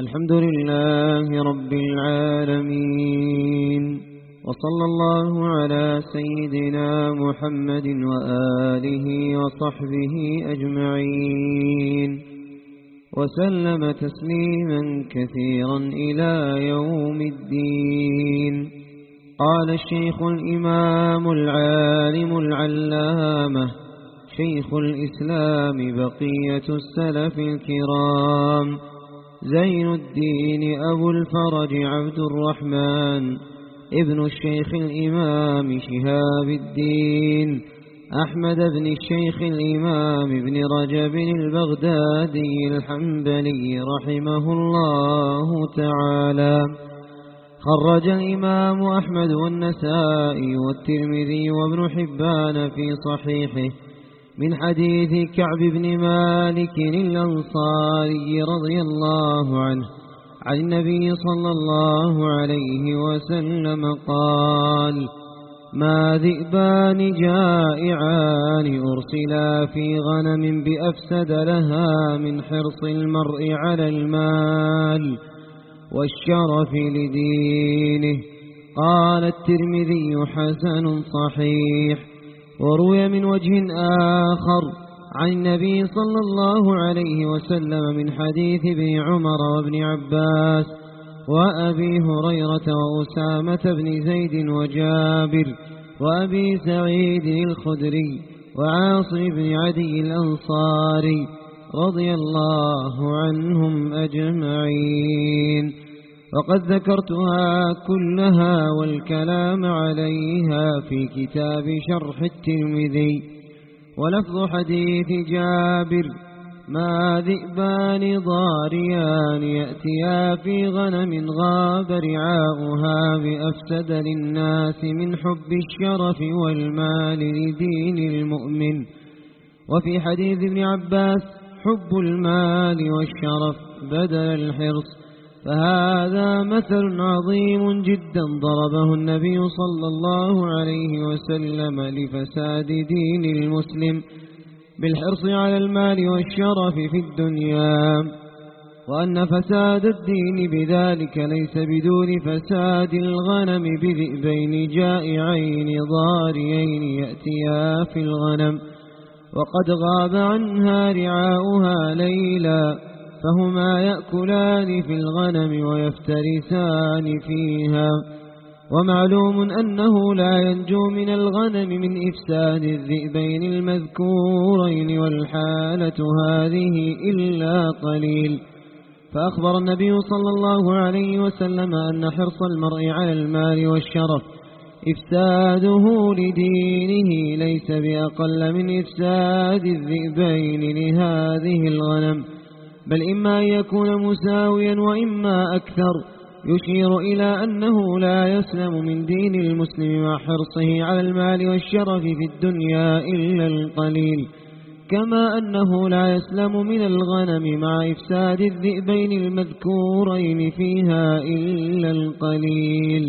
الحمد لله رب العالمين. وصلى الله على سيدنا محمد وآله وصحبه أجمعين. وسلم تسليما كثيرا إلى يوم الدين. قال الشيخ الإمام العالم العلامة شيخ الإسلام بقية السلف الكرام. زين الدين أبو الفرج عبد الرحمن ابن الشيخ الإمام شهاب الدين أحمد بن الشيخ الإمام ابن رجب البغدادي الحنبلي رحمه الله تعالى خرج الإمام أحمد والنسائي والترمذي وابن حبان في صحيحه من حديث كعب بن مالك الأنصاري رضي الله عنه عن النبي صلى الله عليه وسلم قال ما ذئبان جائعان أرسلا في غنم بأفسد لها من حرص المرء على المال والشرف لدينه قال الترمذي حسن صحيح وروي من وجه آخر عن النبي صلى الله عليه وسلم من حديث ابن عمر وابن عباس وأبي هريرة وأسامة بن زيد وجابر وأبي سعيد الخدري وعاصم بن عدي الأنصاري رضي الله عنهم أجمعين. وقد ذكرتها كلها والكلام عليها في كتاب شرح الترمذي ولفظ حديث جابر ما ذئبان ضاريان يأتيا في غنم غاب رعاؤها بأفسد للناس من حب الشرف والمال لدين المؤمن. وفي حديث ابن عباس حب المال والشرف بدل الحرص فهذا مثل عظيم جدا ضربه النبي صلى الله عليه وسلم لفساد دين المسلم بالحرص على المال والشرف في الدنيا وأن فساد الدين بذلك ليس بدون فساد الغنم بذئبين جائعين ضاريين يأتيا في الغنم وقد غاب عنها رعاؤها ليلا فهما يأكلان في الغنم ويفترسان فيها. ومعلوم أنه لا ينجو من الغنم من إفساد الذئبين المذكورين والحالة هذه إلا قليل. فأخبر النبي صلى الله عليه وسلم أن حرص المرء على المال والشرف إفساده لدينه ليس بأقل من إفساد الذئبين لهذه الغنم. بل إما أن يكون مساويا وإما أكثر. يشير إلى أنه لا يسلم من دين المسلم مع حرصه على المال والشرف في الدنيا إلا القليل. كما أنه لا يسلم من الغنم مع إفساد الذئبين المذكورين فيها إلا القليل.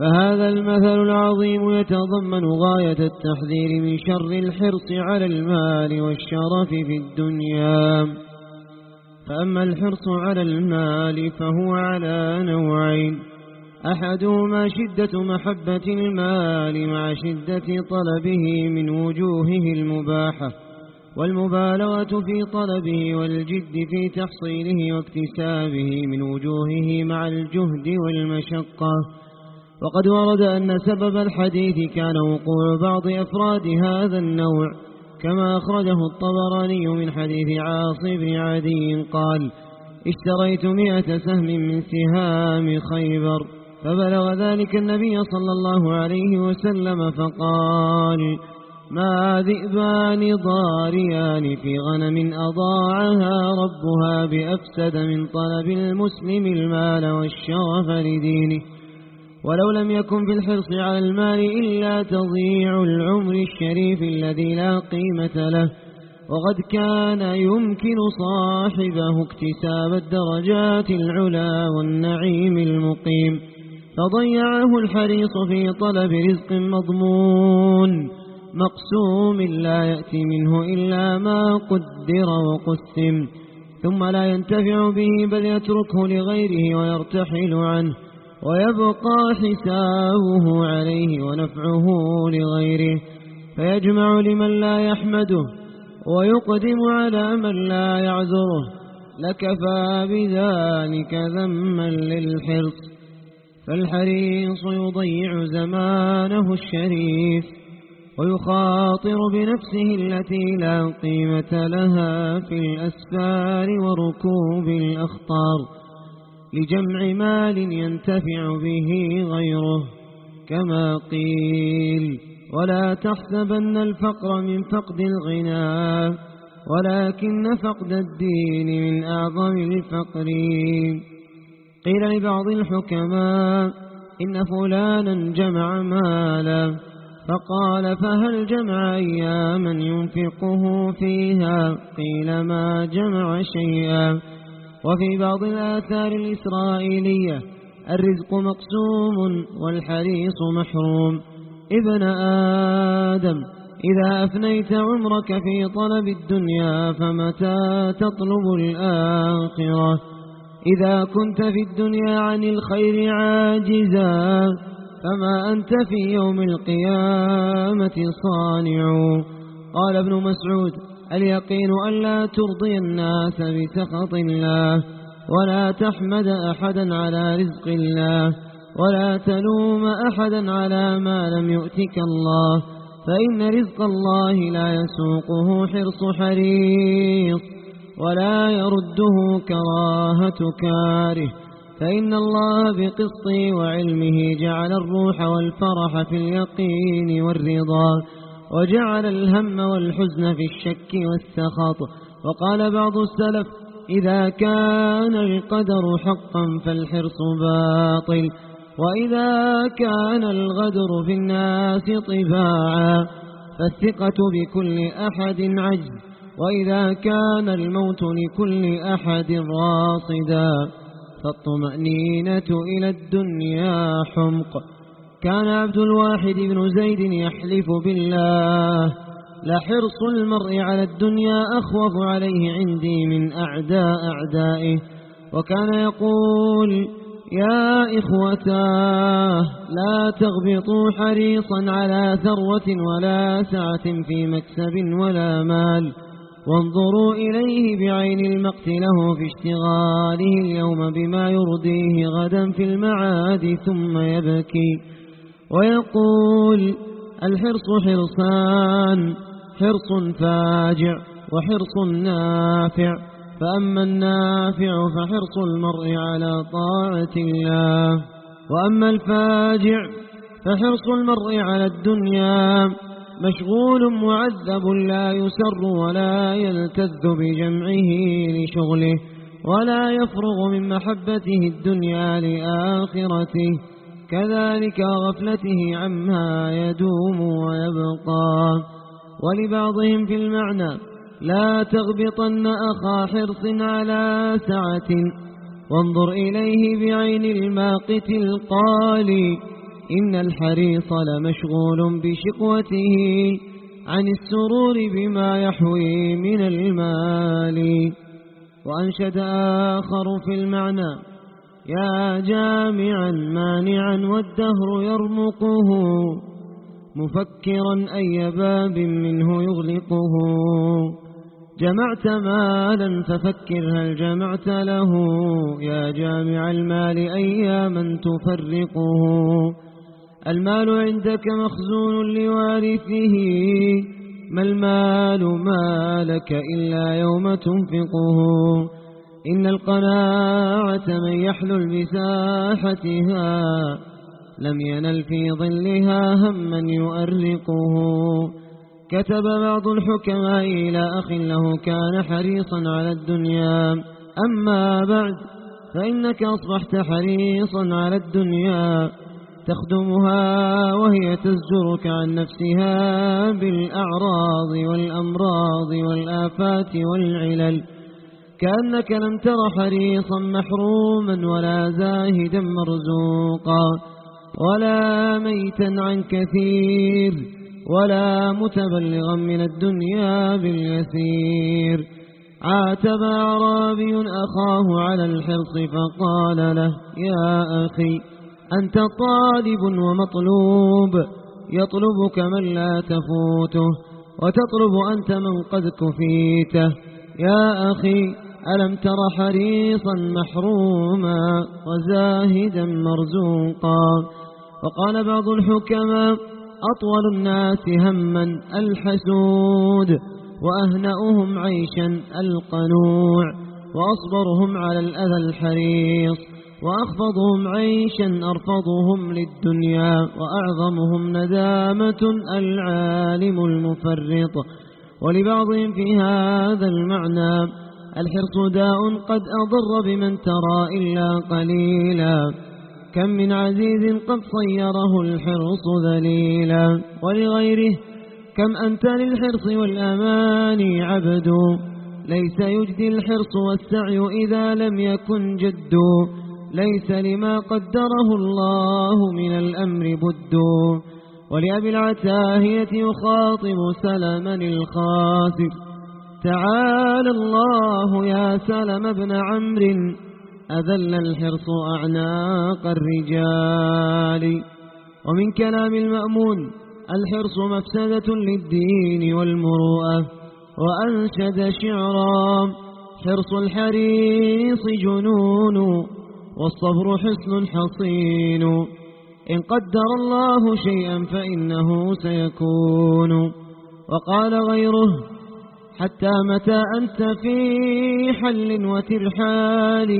فهذا المثل العظيم يتضمن غاية التحذير من شر الحرص على المال والشرف في الدنيا. فأما الحرص على المال فهو على نوعين. أحدهما شدة محبة المال مع شدة طلبه من وجوهه المباحة والمبالغة في طلبه والجد في تحصيله واكتسابه من وجوهه مع الجهد والمشقة. وقد ورد أن سبب الحديث كان وقوع بعض أفراد هذا النوع كما أخرجه الطبراني من حديث عاصم بن عدي قال اشتريت مئة سهم من سهام خيبر فبلغ ذلك النبي صلى الله عليه وسلم فقال ما ذئبان ضاريان في غنم أضاعها ربها بأفسد من طلب المسلم المال والشرف لدينه. ولو لم يكن في الحرص على المال إلا تضييع العمر الشريف الذي لا قيمة له. وقد كان يمكن صاحبه اكتساب الدرجات العلا والنعيم المقيم. فضيعه الحريص في طلب رزق مضمون. مقسوم لا يأتي منه إلا ما قدر وقسم. ثم لا ينتفع به بل يتركه لغيره ويرتحل عنه. ويبقى حسابه عليه ونفعه لغيره فيجمع لمن لا يحمده ويقدم على من لا يعذره. لكفى بذلك ذما للحرص فالحريص يضيع زمانه الشريف ويخاطر بنفسه التي لا قيمة لها في الأسفار وركوب الأخطار. لجمع مال ينتفع به غيره كما قيل ولا تحسبن الفقر من فقد الغنى ولكن فقد الدين من أعظم الفقر. قيل لبعض الحكماء إن فلانا جمع مالا فقال فهل جمع أياما ينفقه فيها؟ قيل ما جمع شيئا. وفي بعض الآثار الإسرائيلية الرزق مقسوم والحريص محروم. ابن آدم إذا أفنيت عمرك في طلب الدنيا فمتى تطلب الآخرة؟ إذا كنت في الدنيا عن الخير عاجزا فما أنت في يوم القيامة صانع. قال ابن مسعود اليقين أن لا ترضي الناس بسخط الله ولا تحمد أحدا على رزق الله ولا تلوم أحدا على ما لم يؤتك الله فإن رزق الله لا يسوقه حرص حريص ولا يرده كراهة كاره فإن الله بقسطه وعلمه جعل الروح والفرح في اليقين والرضا. وجعل الهم والحزن في الشك والسخط. وقال بعض السلف إذا كان القدر حقا فالحرص باطل وإذا كان الغدر في الناس طباعا فالثقة بكل أحد عجز وإذا كان الموت لكل أحد راصدا فالطمأنينة إلى الدنيا حمق. كان عبد الواحد بن زيد يحلف بالله لحرص المرء على الدنيا أخوف عليه عندي من أعداء أعدائه. وكان يقول يا إخوتاه لا تغبطوا حريصا على ثروة ولا سعة في مكسب ولا مال. وانظروا إليه بعين المقت له في اشتغاله اليوم بما يرضيه غدا في المعاد ثم يبكي. ويقول الحرص حرصان حرص فاجع وحرص نافع فأما النافع فحرص المرء على طاعة الله وأما الفاجع فحرص المرء على الدنيا مشغول معذب لا يسر ولا يلتذ بجمعه لشغله ولا يفرغ من محبته الدنيا لآخرته. كذلك غفلته عما يدوم ويبقى. ولبعضهم في المعنى لا تغبطن أخا حرص على سعة. وانظر إليه بعين الماقت القالي إن الحريص لمشغول بشقوته عن السرور بما يحوي من المال. وأنشد آخر في المعنى يا جامعا مانعا والدهر يرمقه مفكرا أي باب منه يغلقه. جمعت مالا ففكر هل جمعت له. يا جامع المال أياما تفرقه. المال عندك مخزون لوارثه. ما المال مالك إلا يوم تنفقه. إن القناعة من يحلل بساحتها لم ينل في ظلها هما يؤرقه. كتب بعض الحكماء إلى أخ له كان حريصا على الدنيا. أما بعد فإنك أصبحت حريصا على الدنيا. تخدمها وهي تزجرك عن نفسها بالأعراض والأمراض والآفات والعلل. كأنك لم تر حريصا محروما ولا زاهدا مرزوقا. ولا ميتا عن كثير ولا متبلغا من الدنيا باليسير. عاتب أعرابي أخاه على الحرص فقال له يا أخي أنت طالب ومطلوب يطلبك من لا تفوته وتطلب أنت من قد كفيته. يا أخي ألم تر حريصا محروما وزاهدا مرزوقا وقال بعض الحكماء أطول الناس هما الحسود وأهنأهم عيشا القنوع وأصبرهم على الأذى الحريص وأخفضهم عيشا أرفضهم للدنيا وأعظمهم ندامة العالم المفرط ولبعضهم في هذا المعنى الحرص داء قد أضر بمن ترى إلا قليلا. كم من عزيز قد صيره الحرص ذليلا. ولغيره كم أنت للحرص والأمان عبد؟ ليس يجدي الحرص والسعي إذا لم يكن جد. ليس لما قدره الله من الأمر بد. ولأبي العتاهية يخاطب سلما الخاسر. تعالى الله يا سلم بن عمرو أذل الحرص أعناق الرجال. ومن كلام المأمون الحرص مفسدة للدين والمروءة وأنشد شعرا. حرص الحريص جنون والصبر حسن حصين. إن قدر الله شيئا فإنه سيكون. وقال غيره حتى متى أنت في حل وترحال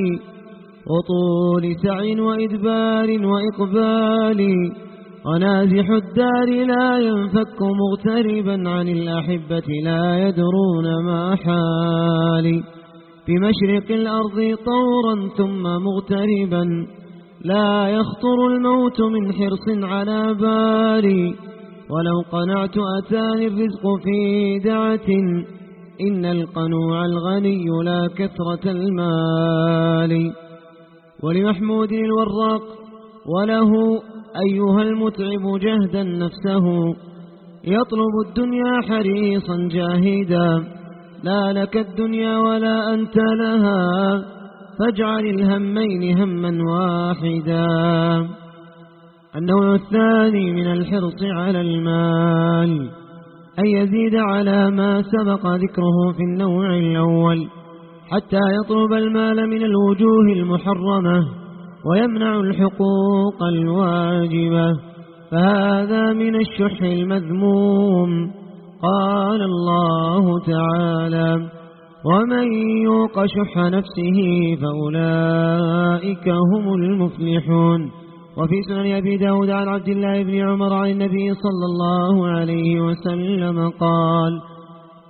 وطول سعي وإدبار وإقبال. ونازح الدار لا ينفك مغتربا عن الأحبة لا يدرون ما حالي بمشرق الأرض طورا ثم مغتربا لا يخطر الموت من حرص على بالي ولو قنعت أتاني الرزق في دعة إن القنوع الغني لا كثرة المال. ولمحمود الوراق وله أيها المتعب جهدا نفسه يطلب الدنيا حريصا جاهدا. لا لك الدنيا ولا أنت لها فاجعل الهمين هما واحدا. النوع الثاني من الحرص على المال. أن يزيد على ما سبق ذكره في النوع الأول حتى يطلب المال من الوجوه المحرمة ويمنع الحقوق الواجبة. فهذا من الشح المذموم قال الله تعالى ومن يوق شح نفسه فأولئك هم المفلحون. وفي سنن أبي داود عن عبد الله بن عمر عن النبي صلى الله عليه وسلم قال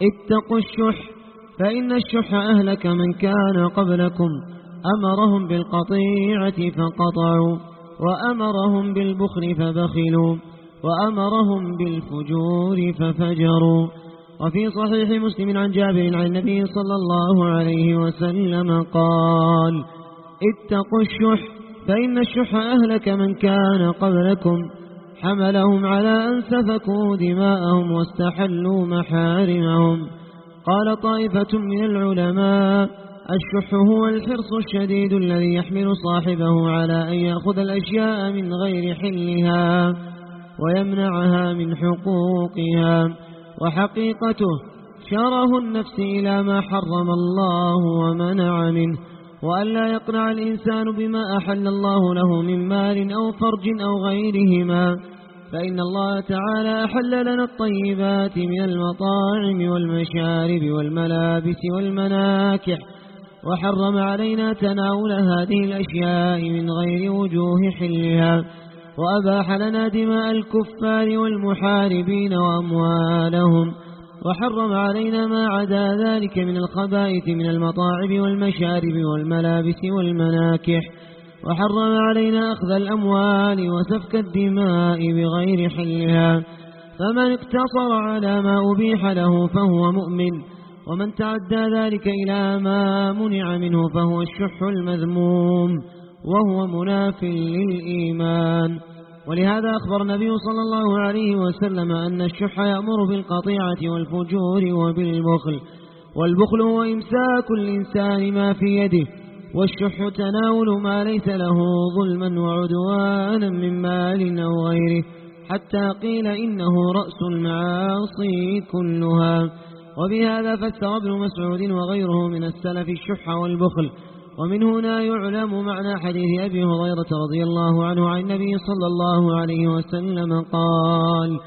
اتقوا الشح فإن الشح أهلك من كان قبلكم أمرهم بالقطيعة فقطعوا وأمرهم بالبخل فبخلوا وأمرهم بالفجور ففجروا. وفي صحيح مسلم عن جابر عن النبي صلى الله عليه وسلم قال اتقوا الشح فإن الشح أهلك من كان قبلكم حملهم على أن سفكوا دماءهم واستحلوا محارمهم. قال طائفة من العلماء الشح هو الحرص الشديد الذي يحمل صاحبه على أن يأخذ الأشياء من غير حلها ويمنعها من حقوقها. وحقيقته شره النفس إلى ما حرم الله ومنع منه. وأن لا يقنع الإنسان بما أحل الله له من مال أو فرج أو غيرهما. فإن الله تعالى أحل لنا الطيبات من المطاعم والمشارب والملابس والمناكح وحرم علينا تناول هذه الأشياء من غير وجوه حلها وأباح لنا دماء الكفار والمحاربين وأموالهم. وحرم علينا ما عدا ذلك من الخبائث من المطاعم والمشارب والملابس والمناكح. وحرم علينا أخذ الأموال وسفك الدماء بغير حلها. فمن اقتصر على ما أبيح له فهو مؤمن. ومن تعدى ذلك إلى ما منع منه فهو الشح المذموم. وهو مناف للإيمان. ولهذا أخبر النبي صلى الله عليه وسلم أن الشح يأمر بالقطيعة والفجور وبالبخل والبخل هو إمساك الإنسان ما في يده والشح تناول ما ليس له ظلما وعدوانا من مال أو غيره حتى قيل إنه رأس المعاصي كلها. وبهذا فسر ابن مسعود وغيره من السلف الشح والبخل ومن هنا يعلم معنى حديث أبي هريرة رضي الله عنه عن النبي صلى الله عليه وسلم قال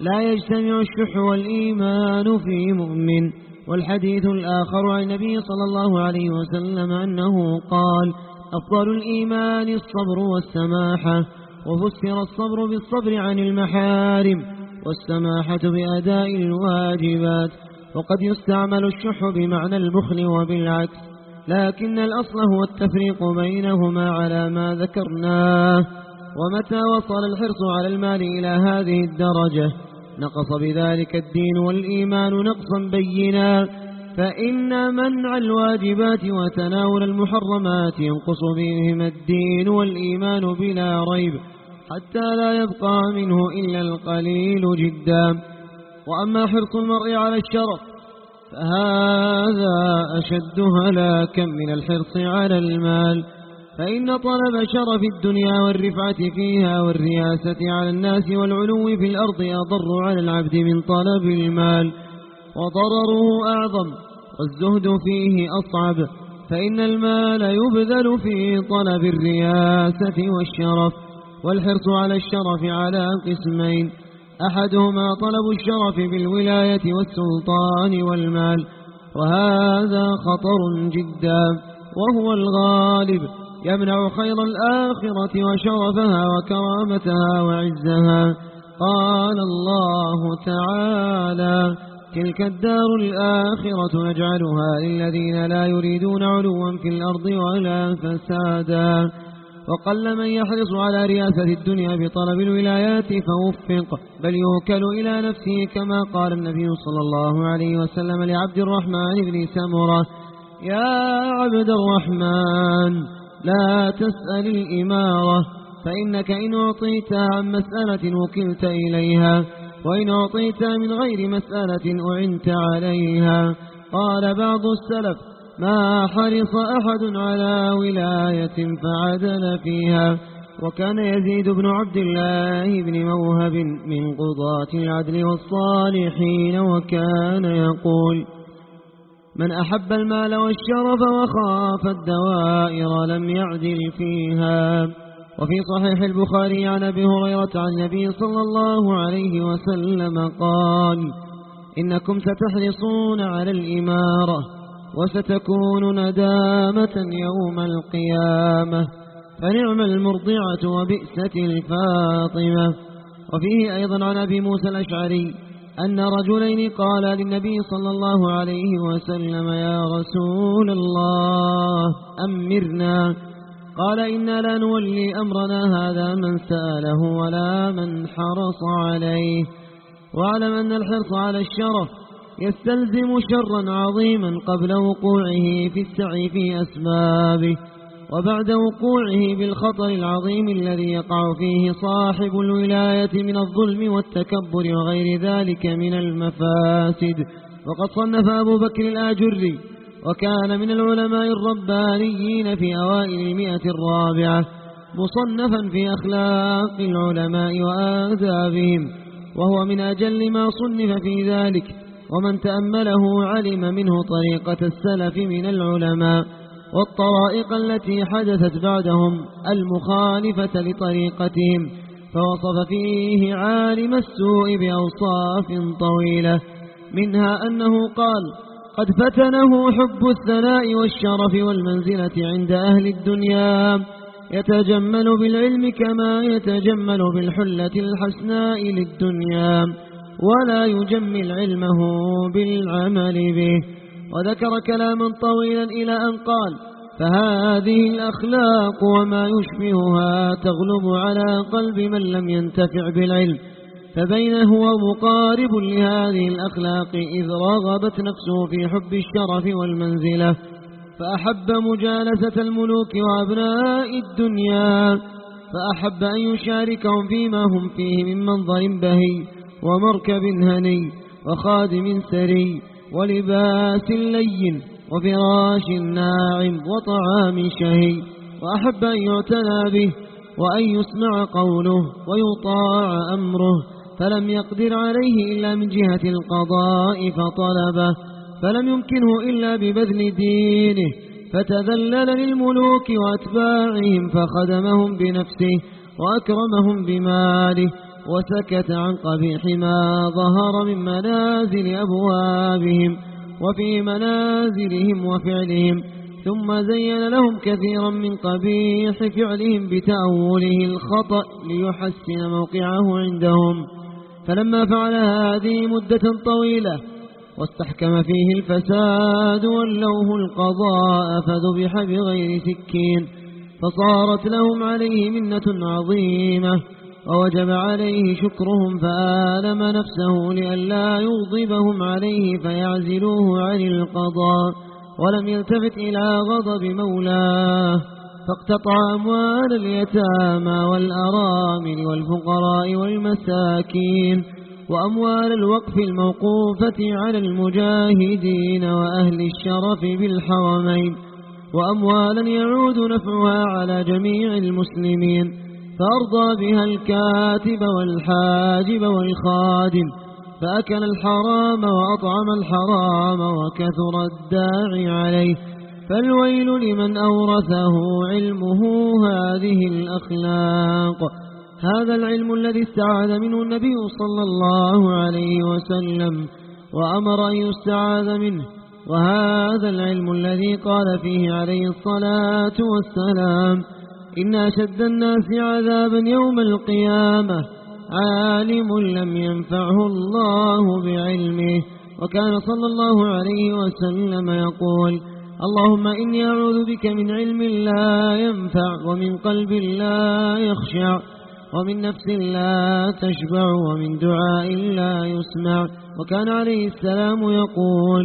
لا يجتمع الشح والإيمان في مؤمن. والحديث الآخر عن النبي صلى الله عليه وسلم أنه قال أفضل الإيمان الصبر والسماحة وفسر الصبر بالصبر عن المحارم والسماحة بأداء الواجبات وقد يستعمل الشح بمعنى البخل وبالعكس. لكن الأصل هو التفريق بينهما على ما ذكرناه. ومتى وصل الحرص على المال إلى هذه الدرجة؟ نقص بذلك الدين والإيمان نقصا بينا. فإن منع الواجبات وتناول المحرمات ينقص بهما الدين والإيمان بلا ريب حتى لا يبقى منه إلا القليل جدا. وأما حرص المرء على الشرف فهذا أشد هلاكا من الحرص على المال. فإن طلب شرف الدنيا والرفعة فيها والرياسة على الناس والعلو في الأرض أضر على العبد من طلب المال. وضرره أعظم والزهد فيه أصعب. فإن المال يبذل في طلب الرياسة والشرف. والحرص على الشرف على قسمين. أحدهما طلب الشرف بالولاية والسلطان والمال وهذا خطر جدا وهو الغالب يمنع خير الآخرة وشرفها وكرامتها وعزها. قال الله تعالى تلك الدار الآخرة نجعلها للذين لا يريدون علوا في الأرض ولا فسادا. وقل من يحرص على رياسة الدنيا بطلب الولايات فوفق بل يوكل إلى نفسه كما قال النبي صلى الله عليه وسلم لعبد الرحمن بن سمرة يا عبد الرحمن لا تسأل الإمارة فإنك إن أعطيت عن مسألة وكلت إليها وإن أعطيت من غير مسألة أعنت عليها. قال بعض السلف ما حرص أحد على ولاية فعدل فيها وكان يزيد بن عبد الله بن موهب من قضاة العدل والصالحين وكان يقول من أحب المال والشرف وخاف الدوائر لم يعدل فيها. وفي صحيح البخاري عن أبي هريرة عن النبي صلى الله عليه وسلم قال إنكم ستحرصون على الإمارة. وستكون ندامة يوم القيامة. فنعم المرضعة وبئسة الفاطمة. وفيه أيضا عن أبي موسى الأشعري أن رجلين قالا للنبي صلى الله عليه وسلم يا رسول الله أمرنا. قال إنا لا نولي أمرنا هذا من سأله ولا من حرص عليه. واعلم أن الحرص على الشرف يستلزم شرا عظيما قبل وقوعه في السعي في أسبابه وبعد وقوعه بالخطر العظيم الذي يقع فيه صاحب الولاية من الظلم والتكبر وغير ذلك من المفاسد. وقد صنف أبو بكر الآجري وكان من العلماء الربانيين في أوائل المئة الرابعة مصنفا في أخلاق العلماء وآدابهم وهو من أجل ما صنف في ذلك ومن تأمله علم منه طريقة السلف من العلماء والطرائق التي حدثت بعدهم المخالفة لطريقتهم فوصف فيه عالم السوء بأوصاف طويلة منها أنه قال قد فتنه حب الثناء والشرف والمنزلة عند أهل الدنيا يتجمل بالعلم كما يتجمل بالحلة الحسناء للدنيا. ولا يجمل علمه بالعمل به. وذكر كلاما طويلا إلى أن قال فهذه الأخلاق وما يشبهها تغلب على قلب من لم ينتفع بالعلم. فبينه ومقارب لهذه الأخلاق إذ رغبت نفسه في حب الشرف والمنزلة. فأحب مجالسة الملوك وأبناء الدنيا. فأحب أن يشاركهم فيما هم فيه من منظر بهي. ومركب هني وخادم سري ولباس لين وفراش ناعم وطعام شهي وأحب أن يعتنى به وأن يسمع قوله ويطاع أمره فلم يقدر عليه إلا من جهة القضاء فطلبه فلم يمكنه إلا ببذل دينه فتذلل للملوك وأتباعهم فخدمهم بنفسه وأكرمهم بماله وسكت عن قبيح ما ظهر من منازل أبوابهم وفي منازلهم وفعلهم ثم زين لهم كثيرا من قبيح فعلهم بتأوله الخطأ ليحسن موقعه عندهم. فلما فعل هذه مدة طويلة واستحكم فيه الفساد ولوه القضاء فذبح بغير سكين فصارت لهم عليه منة عظيمة. ووجب عليه شكرهم فآلم نفسه لئلا يغضبهم عليه فيعزلوه عن القضاء ولم يلتفت إلى غضب مولاه فاقتطع أموال اليتامى والأرامل والفقراء والمساكين وأموال الوقف الموقوفة على المجاهدين وأهل الشرف بالحرمين وأموالا يعود نفعها على جميع المسلمين فأرضى بها الكاتب والحاجب والخادم فأكل الحرام وأطعم الحرام وكثر الداعي عليه. فالويل لمن أورثه علمه هذه الأخلاق. هذا العلم الذي استعاذ منه النبي صلى الله عليه وسلم وأمر أن يستعاذ منه. وهذا العلم الذي قال فيه عليه الصلاة والسلام إن أشد الناس عذابا يوم القيامة. عالم لم ينفعه الله بعلمه. وكان صلى الله عليه وسلم يقول اللهم إني أعوذ بك من علم لا ينفع ومن قلب لا يخشع ومن نفس لا تشبع ومن دعاء لا يسمع. وكان عليه السلام يقول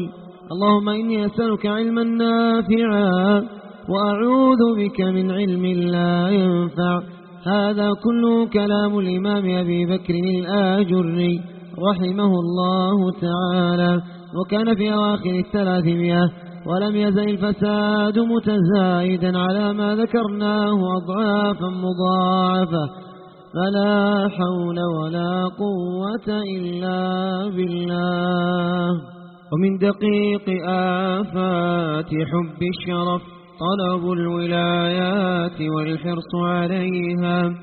اللهم إني أسألك علما نافعا وأعوذ بك من علم لا ينفع. هذا كله كلام الإمام أبي بكر الآجري رحمه الله تعالى. وكان في أواخر الثلاثمائة ولم يزل الفساد متزايدا على ما ذكرناه أضعافا مضاعفة. فلا حول ولا قوة إلا بالله. ومن دقيق آفات حب الشرف طلب الولايات والحرص عليها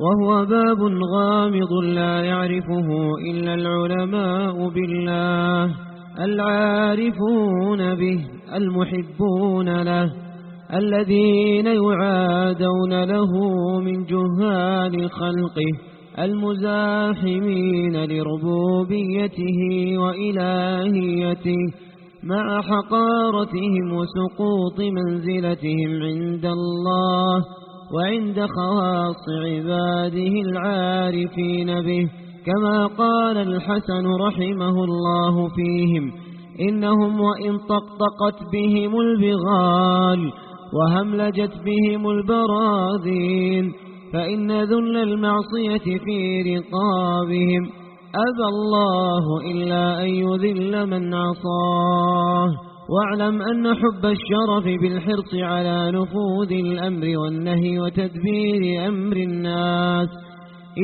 وهو باب غامض لا يعرفه إلا العلماء بالله العارفون به المحبون له الذين يعادون له من جهال خلقه المزاحمين لربوبيته وإلهيته مع حقارتهم وسقوط منزلتهم عند الله وعند خواص عباده العارفين به كما قال الحسن رحمه الله فيهم إنهم وإن طقطقت بهم البغال وهملجت بهم البراذين فإن ذل المعصية في رقابهم. أبى الله إلا أن يذل من عصاه. واعلم أن حب الشرف بالحرص على نفوذ الأمر والنهي وتدبير أمر الناس.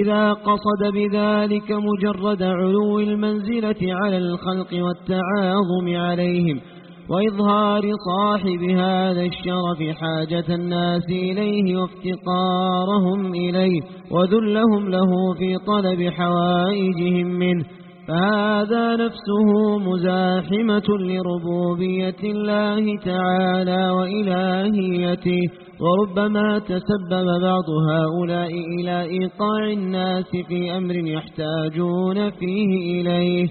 إذا قصد بذلك مجرد علو المنزلة على الخلق والتعاظم عليهم وإظهار صاحب هذا الشرف حاجة الناس إليه وافتقارهم إليه وذلهم له في طلب حوائجهم منه. فهذا نفسه مزاحمة لربوبية الله تعالى وإلهيته. وربما تسبب بعض هؤلاء إلى إيقاع الناس في أمر يحتاجون فيه إليه.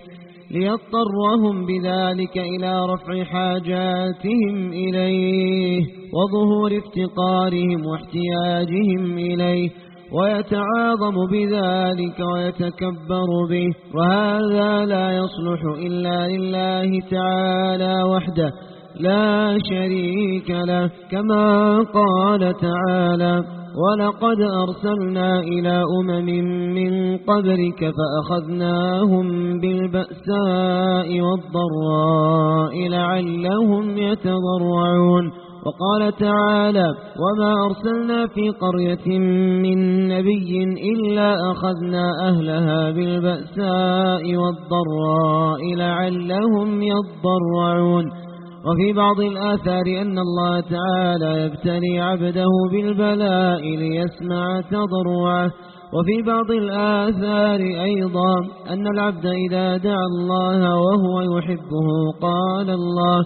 ليضطرهم بذلك إلى رفع حاجاتهم إليه وظهور افتقارهم واحتياجهم إليه ويتعاظم بذلك ويتكبر به وهذا لا يصلح إلا لله تعالى وحده لا شريك له كما قال تعالى ولقد أرسلنا إلى أمم من قبلك فأخذناهم بالبأساء والضراء لعلهم يتضرعون. وقال تعالى وما أرسلنا في قرية من نبي إلا أخذنا أهلها بالبأساء والضراء لعلهم يضرعون. وفي بعض الآثار أن الله تعالى يبتلي عبده بالبلاء ليسمع تضرعه. وفي بعض الآثار أيضا أن العبد إذا دعا الله وهو يحبه قال الله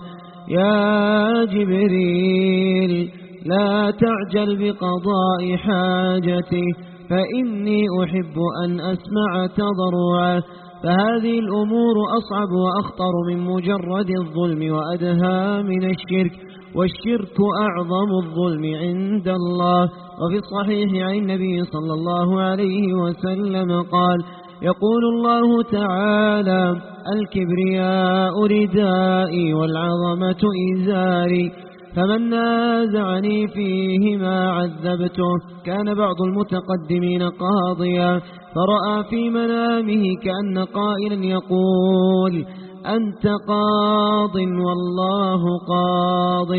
يا جبريل لا تعجل بقضاء حاجتي فإني أحب أن أسمع تضرعه. فهذه الأمور أصعب وأخطر من مجرد الظلم وأدهى من الشرك والشرك أعظم الظلم عند الله. وفي الصحيح عن النبي صلى الله عليه وسلم قال يقول الله تعالى الكبرياء ردائي والعظمة إزاري. فمن نازعني فيهما عذبته. كان بعض المتقدمين قاضيا فرأى في منامه كأن قائلا يقول أنت قاض والله قاض.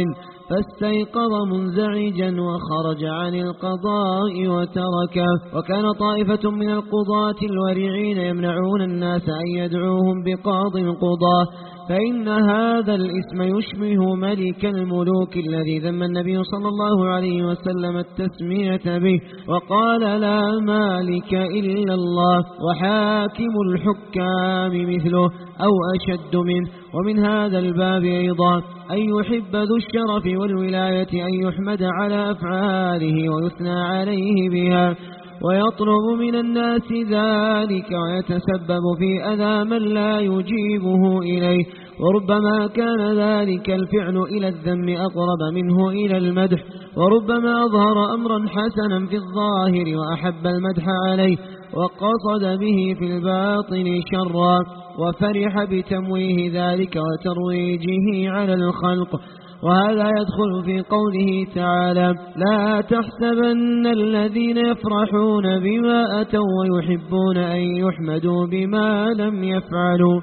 فاستيقظ منزعجا وخرج عن القضاء وتركه. وكان طائفة من القضاة الورعين يمنعون الناس أن يدعوهم بقاض القضاة. فإن هذا الاسم يشبه ملك الملوك الذي ذم النبي صلى الله عليه وسلم التسمية به. وقال لا مالك إلا الله وحاكم الحكام مثله أو أشد منه. ومن هذا الباب أيضا أن يحب ذو الشرف والولاية أن يحمد على أفعاله ويثنى عليه بها ويطلب من الناس ذلك ويتسبب في أذى من لا يجيبه إليه وربما كان ذلك الفعل إلى الذم أقرب منه إلى المدح وربما أظهر أمرا حسنا في الظاهر وأحب المدح عليه وقصد به في الباطن شرا. وفرح بتمويه ذلك وترويجه على الخلق. وهذا يدخل في قوله تعالى لا تحسبن الذين يفرحون بما أتوا ويحبون أن يحمدوا بما لم يفعلوا.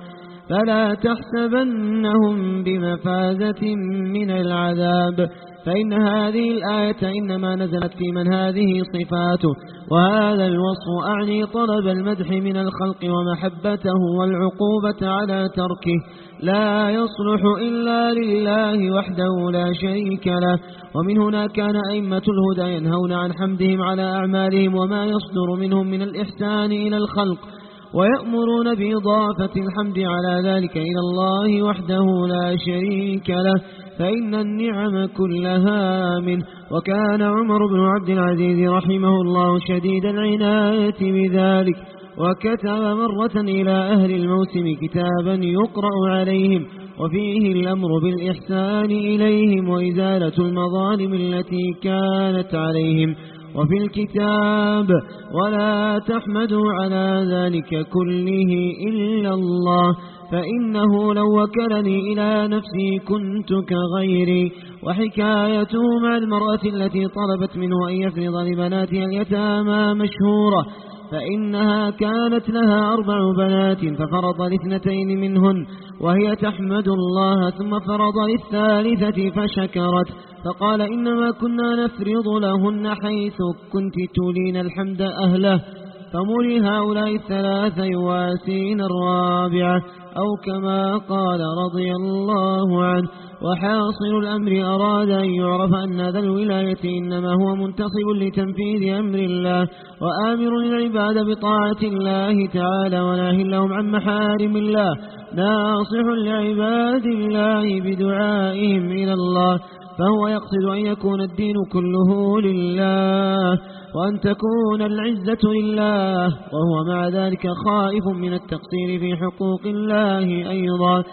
فلا تحسبنهم بمفازة من العذاب. فإن هذه الآية إنما نزلت في من هذه صفاته وهذا الوصف أعني طلب المدح من الخلق ومحبته والعقوبة على تركه. لا يصلح إلا لله وحده لا شريك له. ومن هنا كان أئمة الهدى ينهون عن حمدهم على أعمالهم وما يصدر منهم من الإحسان إلى الخلق ويأمرون بإضافة الحمد على ذلك إلى الله وحده لا شريك له. فإن النعم كلها منه. وكان عمر بن عبد العزيز رحمه الله شديد العناية بذلك وكتب مرة إلى أهل الموسم كتابا يقرأ عليهم وفيه الأمر بالإحسان إليهم وإزالة المظالم التي كانت عليهم. وفي الكتاب ولا تحمدوا على ذلك كله إلا الله. فإنه لو وكلني إلى نفسي كنت كغيري. وحكايته مع المرأة التي طلبت منه أن يفرض لبناتها اليتامى مشهورة. فإنها كانت لها أربع بنات ففرض لاثنتين منهن وهي تحمد الله ثم فرض للثالثة فشكرت. فقال إنما كنا نفرض لهن حيث كنت تولين الحمد أهله. فمر هؤلاء الثلاثة يواسين الرابعة أو كما قال رضي الله عنه وحاصل الأمر أراد أن يعرف أن ذا الولاية إنما هو منتصب لتنفيذ أمر الله وآمر العباد بطاعة الله تعالى وناهي لهم عن محارم الله ناصح لعباد الله بدعائهم إلى الله فهو يقصد أن يكون الدين كله لله وأن تكون العزة لله وهو مع ذلك خائف من التقصير في حقوق الله أيضا.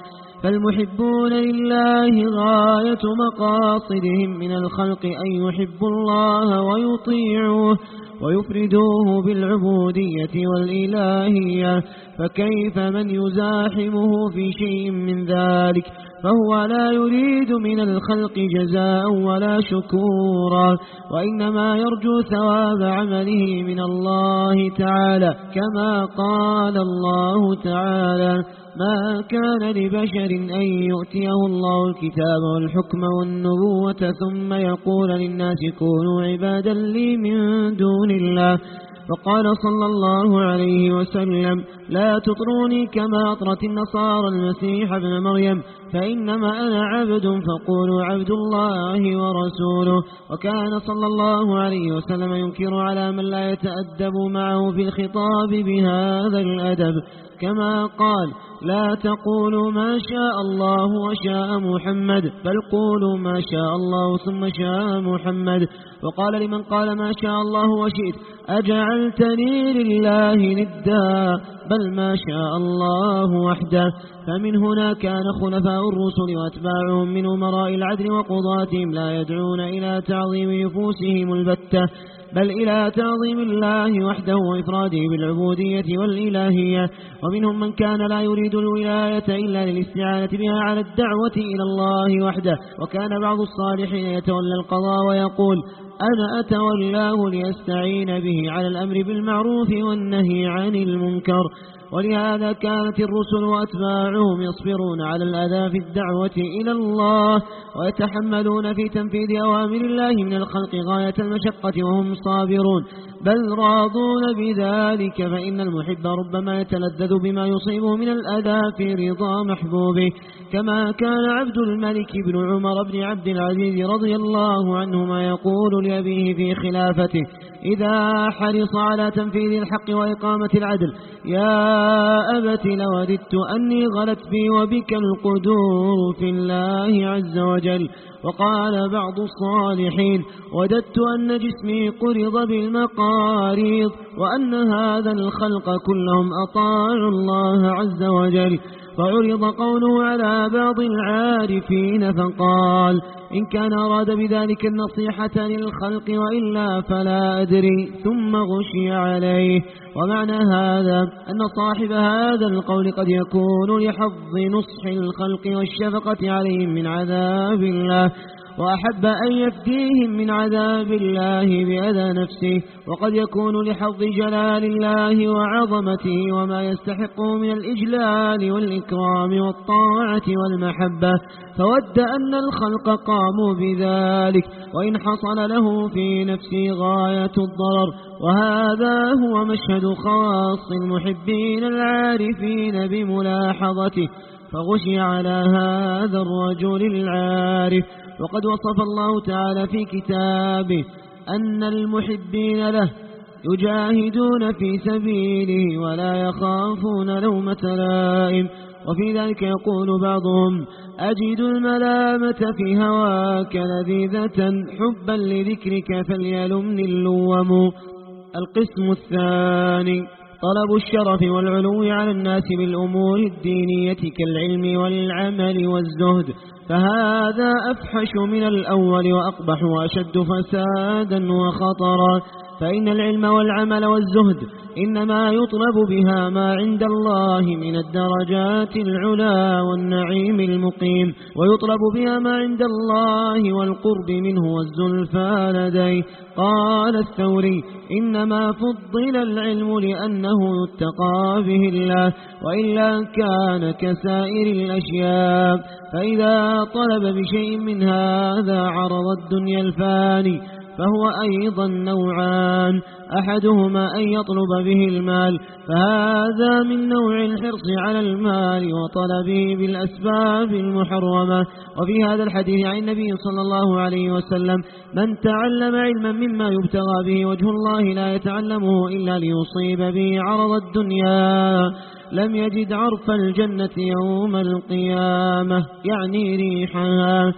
فالمحبون لله غاية مقاصدهم من الخلق أن يحبوا الله ويطيعوه. ويفردوه بالعبودية والإلهية فكيف من يزاحمه في شيء من ذلك؟ فهو لا يريد من الخلق جزاء ولا شكورا وإنما يرجو ثواب عمله من الله تعالى كما قال الله تعالى ما كان لبشر أن يؤتيه الله الكتاب والحكم والنبوة ثم يقول للناس كونوا عبادا لي من دون الله. فقال صلى الله عليه وسلم لا تطروني كما أطرت النصارى المسيح ابن مريم فإنما أنا عبد فقولوا عبد الله ورسوله. وكان صلى الله عليه وسلم ينكر على من لا يتأدب معه في الخطاب بهذا الأدب. كما قال لا تقولوا ما شاء الله وشاء محمد بل قولوا ما شاء الله ثم شاء محمد. وقال لمن قال ما شاء الله وشئت أجعلتني لله ندا بل ما شاء الله وحده. فمن هنا كان خلفاء الرسل وأتباعهم من أمراء العدل وقضاتهم لا يدعون إلى تعظيم نفوسهم البتة. بل إلى تعظيم الله وحده وإفراده بالعبودية والإلهية. ومنهم من كان لا يريد الولاية إلا للاستعانة بها على الدعوة إلى الله وحده. وكان بعض الصالحين يتولى القضاء ويقول أنا أتولاه ليستعين به على الأمر بالمعروف والنهي عن المنكر. ولهذا كانت الرسل وأتباعهم يصبرون على الأذى في الدعوة إلى الله ويتحملون في تنفيذ أوامر الله من الخلق غاية المشقة وهم صابرون. بل راضون بذلك فإن المحب ربما يتلذذ بما يصيبه من الأذى في رضا محبوبه. كما كان عبد الملك بن عمر بن عبد العزيز رضي الله عنهما يقول لأبيه في خلافته إذا حرص على تنفيذ الحق وإقامة العدل يا أبت لوددت أني غلت بي وبك القدور في الله عز وجل. وقال بعض الصالحين وددت أن جسمي قرض بالمقاريض وأن هذا الخلق كلهم أطاعوا الله عز وجل. فعرض قوله على بعض العارفين فقال إن كان أراد بذلك النصيحة للخلق وإلا فلا أدري ثم غشي عليه. ومعنى هذا أن صاحب هذا القول قد يكون لحظ نصح الخلق والشفقة عليهم من عذاب الله. وأحب أن يفديهم من عذاب الله بأذى نفسه وقد يكون لحظ جلال الله وعظمته وما يستحقه من الإجلال والإكرام والطاعة والمحبة. فود أن الخلق قاموا بذلك وإن حصل له في نفسه غاية الضرر. وهذا هو مشهد خاص المحبين العارفين بملاحظته. فغشي على هذا الرجل العارف. وقد وصف الله تعالى في كتابه أن المحبين له يجاهدون في سبيله ولا يخافون لومة لائم وفي ذلك يقول بعضهم أجد الملامة في هواك لذيذة حبا لذكرك فليلمني اللوم. القسم الثاني طلب الشرف والعلو على الناس بالأمور الدينية كالعلم والعمل والزهد فهذا أفحش من الأول وأقبح وأشد فسادا وخطرا. فإن العلم والعمل والزهد إنما يطلب بها ما عند الله من الدرجات العلا والنعيم المقيم ويطلب بها ما عند الله والقرب منه والزلفى لديه. قال الثوري إنما فضل العلم لأنه يتقى به الله وإلا كان كسائر الأشياء. فإذا طلب بشيء من هذا عرض الدنيا الفاني فهو أيضا نوعان. أحدهما أن يطلب به المال فهذا من نوع الحرص على المال وطلبه بالأسباب المحرمة. وفي هذا الحديث عن النبي صلى الله عليه وسلم من تعلم علما مما يبتغى به وجه الله لا يتعلمه إلا ليصيب به عرض الدنيا. لم يجد عرف الجنة يوم القيامة يعني ريحها.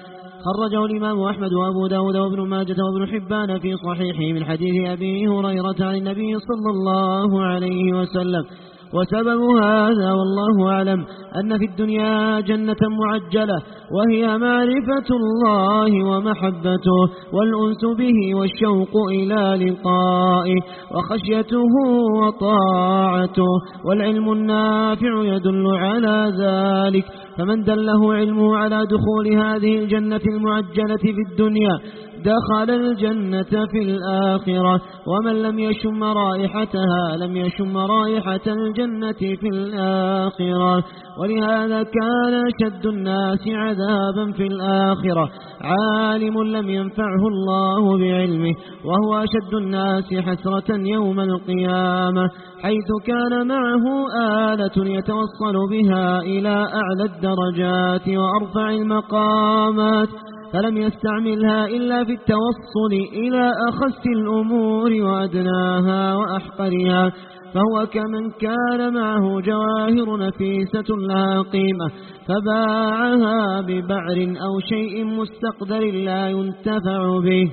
خرجه الإمام أحمد وأبو داود وابن ماجة وابن حبان في صحيحه من حديث أبي هريرة عن النبي صلى الله عليه وسلم. وسبب هذا والله أعلم أن في الدنيا جنة معجلة وهي معرفة الله ومحبته والأنس به والشوق إلى لقائه وخشيته وطاعته والعلم النافع يدل على ذلك. فمن دله علمه على دخول هذه الجنة المعجلة في الدنيا دخل الجنة في الآخرة. ومن لم يشم رائحتها لم يشم رائحة الجنة في الآخرة. ولهذا كان أشد الناس عذابا في الآخرة. عالم لم ينفعه الله بعلمه وهو أشد الناس حسرة يوم القيامة. حيث كان معه آلة يتوصل بها إلى أعلى الدرجات وأرفع المقامات. فلم يستعملها إلا في التوصل إلى أخس الأمور وأدناها وأحقرها فهو كمن كان معه جواهر نفيسة لها قيمة فباعها ببعر أو شيء مستقدر لا ينتفع به.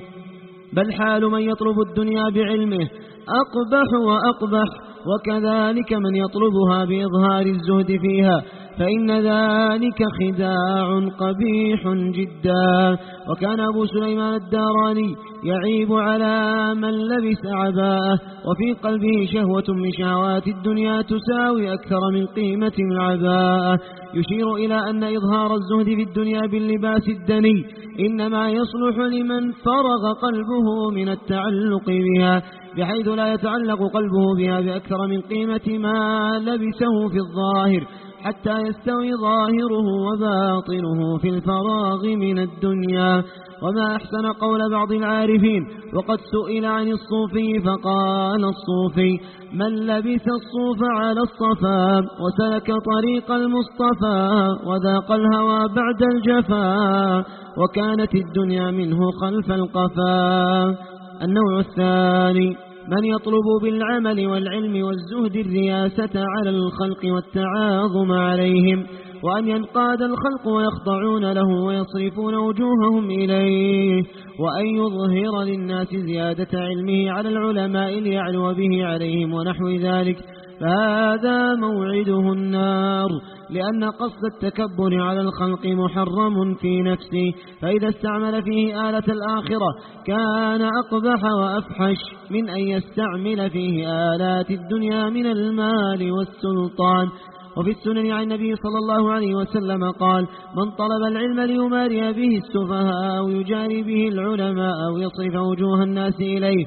بل حال من يطلب الدنيا بعلمه أقبح وأقبح وكذلك من يطلبها بإظهار الزهد فيها. فإن ذلك خداع قبيح جدا. وكان أبو سليمان الداراني يعيب على من لبس عباءه وفي قلبه شهوة من شهوات الدنيا تساوي أكثر من قيمة العباءة. يشير إلى أن إظهار الزهد في الدنيا باللباس الدني إنما يصلح لمن فرغ قلبه من التعلق بها بحيث لا يتعلق قلبه بها بأكثر من قيمة ما لبسه في الظاهر. حتى يستوي ظاهره وباطنه في الفراغ من الدنيا. وما أحسن قول بعض العارفين وقد سئل عن الصوفي فقال الصوفي من لبس الصوف على الصفا وسلك طريق المصطفى وذاق الهوى بعد الجفا وكانت الدنيا منه خلف القفا. النوع الثاني من يطلب بالعمل والعلم والزهد الرياسة على الخلق والتعاظم عليهم وأن ينقاد الخلق ويخضعون له ويصرفون وجوههم إليه وأن يظهر للناس زيادة علمه على العلماء ليعلو به عليهم ونحو ذلك. فهذا موعده النار. لأن قصد التكبر على الخلق محرم في نفسه فإذا استعمل فيه آلة الآخرة كان أقبح وأفحش من أن يستعمل فيه آلات الدنيا من المال والسلطان. وفي السنن عن النبي صلى الله عليه وسلم قال من طلب العلم ليماري به السفهاء أو يجاري به العلماء أو يصرف وجوه الناس إليه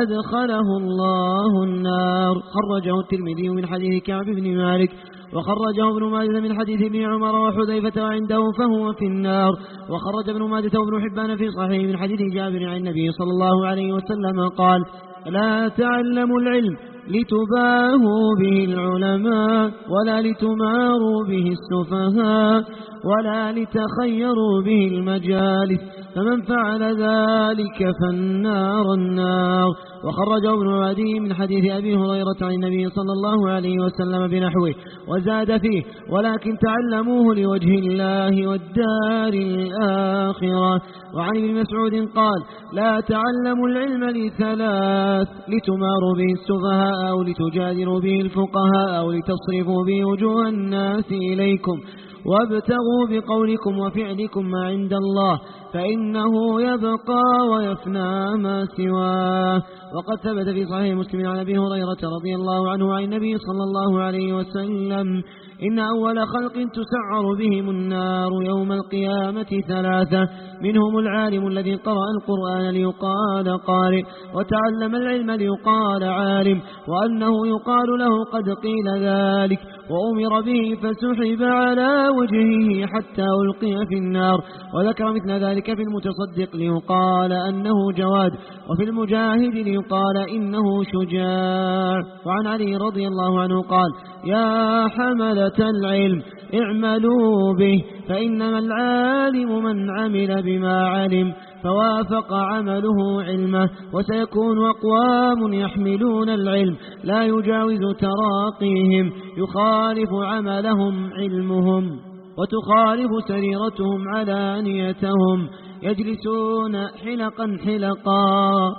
أدخله الله النار. خرجه الترمذي من حديث كعب بن مالك وخرجه ابن ماجه من حديث ابن عمر وحذيفة وعنده فهو في النار. وخرج ابن ماجه وابن حبان في صحيح من حديث جابر عن النبي صلى الله عليه وسلم قال لا تعلموا العلم لتباهوا به العلماء ولا لتماروا به السفهاء ولا لتخيروا به المجالس فمن فعل ذلك فالنار النار. وخرج ابن عدي من حديث أبي هريرة عن النبي صلى الله عليه وسلم بنحوه وزاد فيه ولكن تعلموه لوجه الله والدار الآخرة. وعن ابن مسعود قال لا تعلموا العلم لثلاث لتماروا به السفهاء أو لتجادلوا به الفقهاء أو لتصرفوا به وجوه الناس إليكم. وابتغوا بقولكم وفعلكم ما عند الله فإنه يبقى ويفنى ما سواه. وقد ثبت في صحيح مسلم عن أبي هريرة رضي الله عنه عن النبي صلى الله عليه وسلم إن أول خلق تسعر بهم النار يوم القيامة ثلاثة منهم العالم الذي قرأ القرآن ليقال قارئ وتعلم العلم ليقال عالم وأنه يقال له قد قيل ذلك. وأمر به فسحب على وجهه حتى ألقي في النار. وذكر مثل ذلك في المتصدق ليقال أنه جواد وفي المجاهد ليقال إنه شجاع. وعن علي رضي الله عنه قال يا حملة العلم اعملوا به فإنما العالم من عمل بما علم. فوافق عمله علمه وسيكون أقوام يحملون العلم لا يجاوز تراقيهم يخالف عملهم علمهم وتخالف سريرتهم علانيتهم. يجلسون حلقا حلقا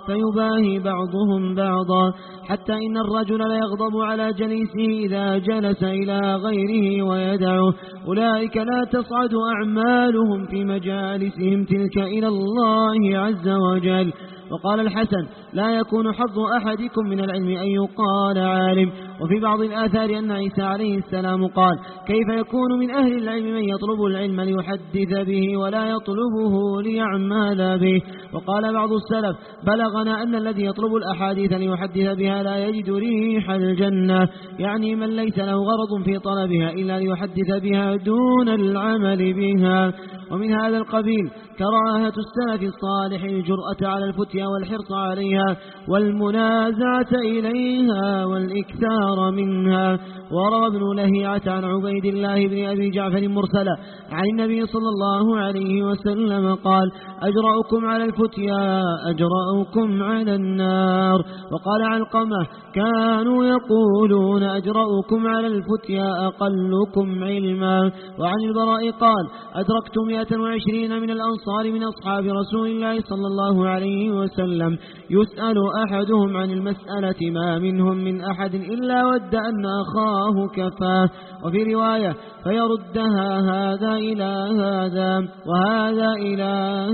فيباهي بعضهم بعضا حتى إن الرجل ليغضب على جليسه إذا جلس إلى غيره ويدعه أولئك لا تصعد أعمالهم في مجالسهم. تلك إلى الله عز وجل. وقال الحسن لا يكون حظ أحدكم من العلم أن يقال عالم. وفي بعض الآثار أن عيسى عليه السلام قال كيف يكون من أهل العلم من يطلب العلم ليحدث به ولا يطلبه ليعمل به؟ وقال بعض السلف بلغنا أن الذي يطلب الأحاديث ليحدث بها لا يجد ريح الجنة. يعني من ليس له غرض في طلبها إلا ليحدث بها دون العمل بها. ومن هذا القبيل كراهة السلف الصالح الجرأة على الفتيا والحرص عليها والمنازعة إليها والإكثار منها. وروى ابن لهيعة عن عبيد الله بن أبي جعفر مرسلا عن النبي صلى الله عليه وسلم قال أجرأكم على الفتيا أجرأكم على النار. وقال علقمة كانوا يقولون أجرأكم على الفتيا أقلكم علما. وعن البراء قال أدركت مئة وعشرين من الأنصار من أصحاب رسول الله صلى الله عليه وسلم. يسأل أحدهم عن المسألة ما منهم من أحد إلا ود أن أخاه كفاه. وفي رواية فيردها هذا إلى هذا وهذا إلى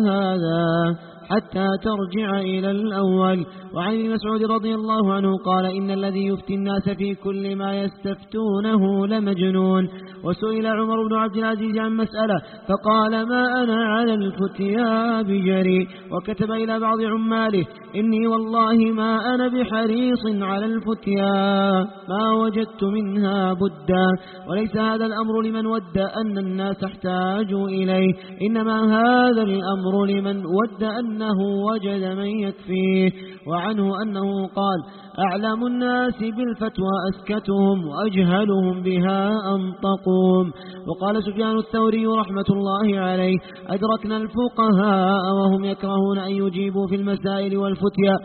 هذا. حتى ترجع إلى الأول. وعن مسعود رضي الله عنه قال إن الذي يفتي الناس في كل ما يستفتونه لمجنون. وسئل عمر بن عبد العزيز عن مسألة فقال ما أنا على الفتيا بجري. وكتب إلى بعض عماله إني والله ما أنا بحريص على الفتيا ما وجدت منها بدا. وليس هذا الأمر لمن ود أن الناس احتاجوا إليه إنما هذا الأمر لمن ود أنه وجد من يكفيه وعنه أنه قال أعلم الناس بالفتوى أسكتهم وأجهلهم بها أنطقهم وقال سفيان الثوري رحمة الله عليه أدركنا الفقهاء وهم يكرهون أن يجيبوا في المسائل والفتيا.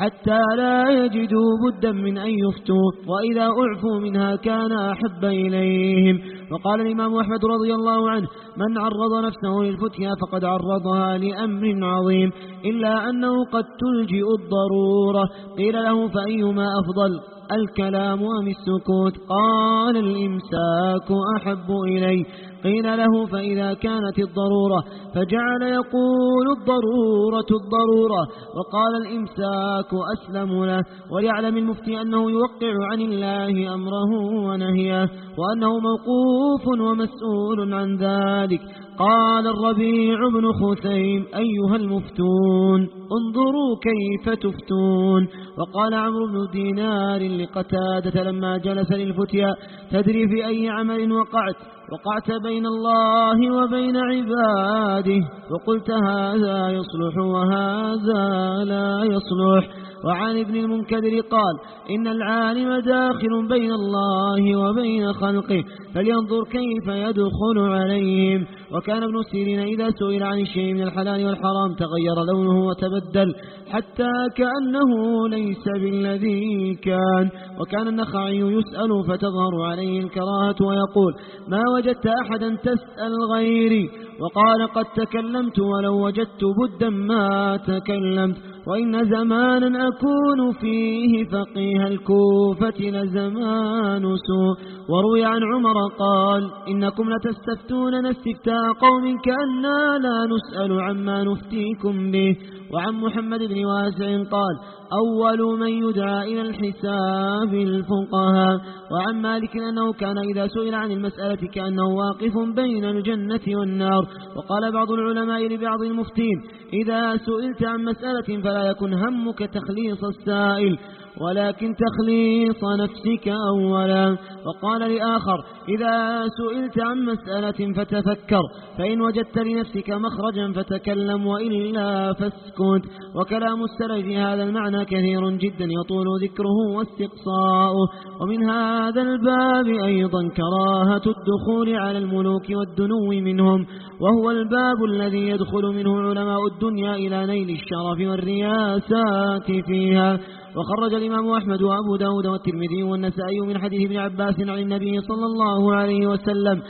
حتى لا يجدوا بدا من أن يفتوا وإذا أعفوا منها كان أحب إليهم. وقال الإمام أحمد رضي الله عنه من عرض نفسه للفتيا فقد عرضها لأمر عظيم إلا أنه قد تلجئ الضرورة. قيل له فأيما أفضل؟ الكلام أم السكوت؟ قال الإمساك أحب إلي قيل له فإذا كانت الضرورة فجعل يقول الضرورة الضرورة وقال الإمساك أسلم له وليعلم المفتي أنه يوقع عن الله أمره ونهيه وأنه موقوف ومسؤول عن ذلك. قال الربيع بن خثيم أيها المفتون انظروا كيف تفتون. وقال عمرو بن دينار لقتادة لما جلس للفتيا تدري في أي عمل وقعت؟ وقعت بين الله وبين عباده وقلت هذا يصلح وهذا لا يصلح. وعن ابن المنكدر قال إن العالم داخل بين الله وبين خلقه فلينظر كيف يدخل عليهم. وكان ابن سيرين إذا سئل عن الشيء من الحلال والحرام تغير لونه وتبدل حتى كأنه ليس بالذي كان. وكان النخعي يسأل فتظهر عليه الكراهة ويقول ما وجدت أحدا تسأل غيري. وقال قد تكلمت ولو وجدت بدا ما تكلمت وإن زمانا أكون فيه فقيه الكوفة لزمان سوء وروي عن عمر قال إنكم لتستفتوننا استفتاء قوم كأننا لا نسأل عما نفتيكم به وعن محمد بن واسع قال أول من يدعى إلى الحساب الفقهاء. وعن مالك أنه كان إذا سئل عن المسألة كأنه واقف بين الجنة والنار. وقال بعض العلماء لبعض المفتين إذا سئلت عن مسألة فلا يكن همك تخليص السائل. ولكن تخليص نفسك أولا. وقال لآخر إذا سئلت عن مسألة فتفكر فإن وجدت لنفسك مخرجا فتكلم وإلا فاسكت. وكلام السلف في هذا المعنى كثير جدا يطول ذكره واستقصاؤه. ومن هذا الباب أيضا كراهة الدخول على الملوك والدنو منهم. وهو الباب الذي يدخل منه علماء الدنيا إلى نيل الشرف والرياسات فيها. وخرج الإمام أحمد وأبو داود والترمذي والنسائي من حديث ابن عباس عن النبي صلى الله عليه وسلم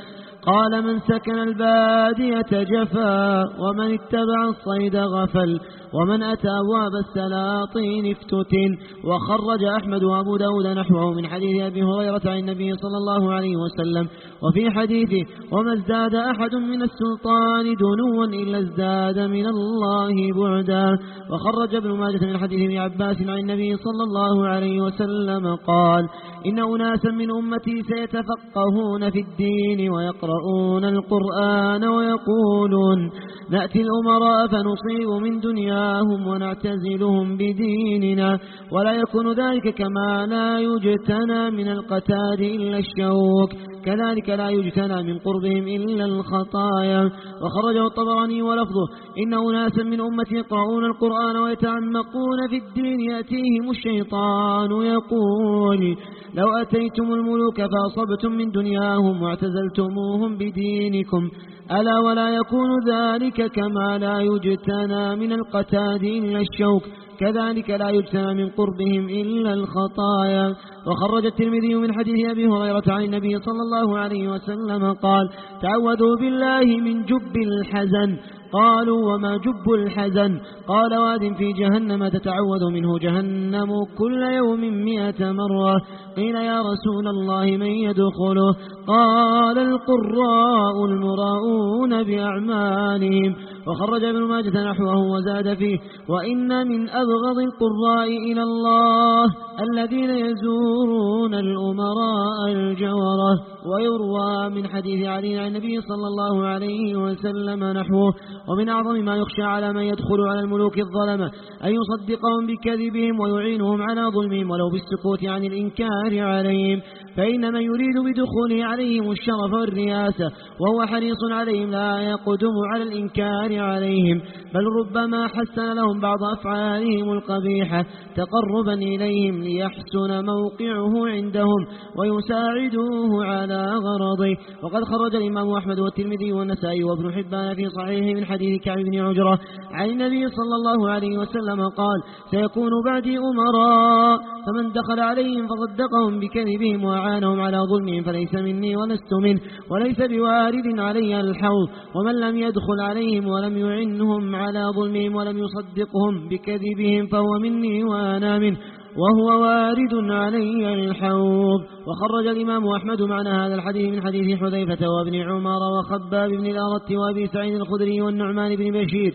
قال من سكن البادية جفا ومن اتبع الصيد غفل ومن أتى أبواب السلاطين افتتن. وخرج أحمد وأبو داود نحوه من حديث أبي هريرة عن النبي صلى الله عليه وسلم. وفي حديثه وما ازداد أحد من السلطان دنوا إلا ازداد من الله بعدا. وخرج ابن ماجة من حديث ابن عباس عن النبي صلى الله عليه وسلم قال إن أناسا من أمتي سيتفقهون في الدين ويقرؤون القرآن ويقولون نأتي الأمراء فنصيب من دنياهم ونعتزلهم بديننا ولا يكون ذلك كما لا يجتنى من القتال إلا الشوك كذلك لا يجتنى من قربهم إلا الخطايا. وخرجه الطبراني ولفظه إن أناسا من أمتي يقرؤون القرآن ويتعمقون في الدين يأتيهم الشيطان يقول لو أتيتم الملوك فأصبتم من دنياهم واعتزلتموهم بدينكم ألا ولا يكون ذلك كما لا يجتنى من القتاد إلا الشوك؟ كذلك لا يجتنى من قربهم إلا الخطايا. وخرج الترمذي من حديث أبي هريرة عن النبي صلى الله عليه وسلم قال تعوذوا بالله من جب الحزن. قالوا وما جب الحزن قال واد في جهنم تتعوذ منه جهنم كل يوم مئة مرة قيل يا رسول الله من يدخله قال القراء المراؤون بأعمالهم وخرج ابن ماجة نحوه وزاد فيه وإن من أبغض القراء إلى الله الذين يزورون الأمراء الجورة ويروى من حديث علي عن النبي صلى الله عليه وسلم نحوه ومن أعظم ما يخشى على من يدخل على الملوك الظلمة أن يصدقهم بكذبهم ويعينهم على ظلمهم ولو بالسكوت عن الإنكار عليهم. فإن من يريد بدخوله عليهم الشرف والرياسة وهو حريص عليهم لا يقدم على الإنكار عليهم بل ربما حسن لهم بعض أفعالهم القبيحة تقربا إليهم ليحسن موقعه عندهم ويساعدوه على غرضه. وقد خرج الإمام أحمد والترمذي والنسائي وابن حبان في صحيح من حديث كعب بن عجرة عن النبي صلى الله عليه وسلم قال سيكون بعدي أمراء فمن دخل عليهم فصدقهم بكذبهم وأعانهم على ظلمهم فليس مني ولست منه وليس بوارد علي الحوض ومن لم يدخل عليهم ولم يعنهم على ظلمهم ولم يصدقهم بكذبهم فهو مني وأنا منه وهو وارد علي الحوض. وخرج الإمام أحمد معنى هذا الحديث من حديث حذيفة وابن عمر وخباب بن الأرت وأبي سعيد الخدري والنعمان بن بشير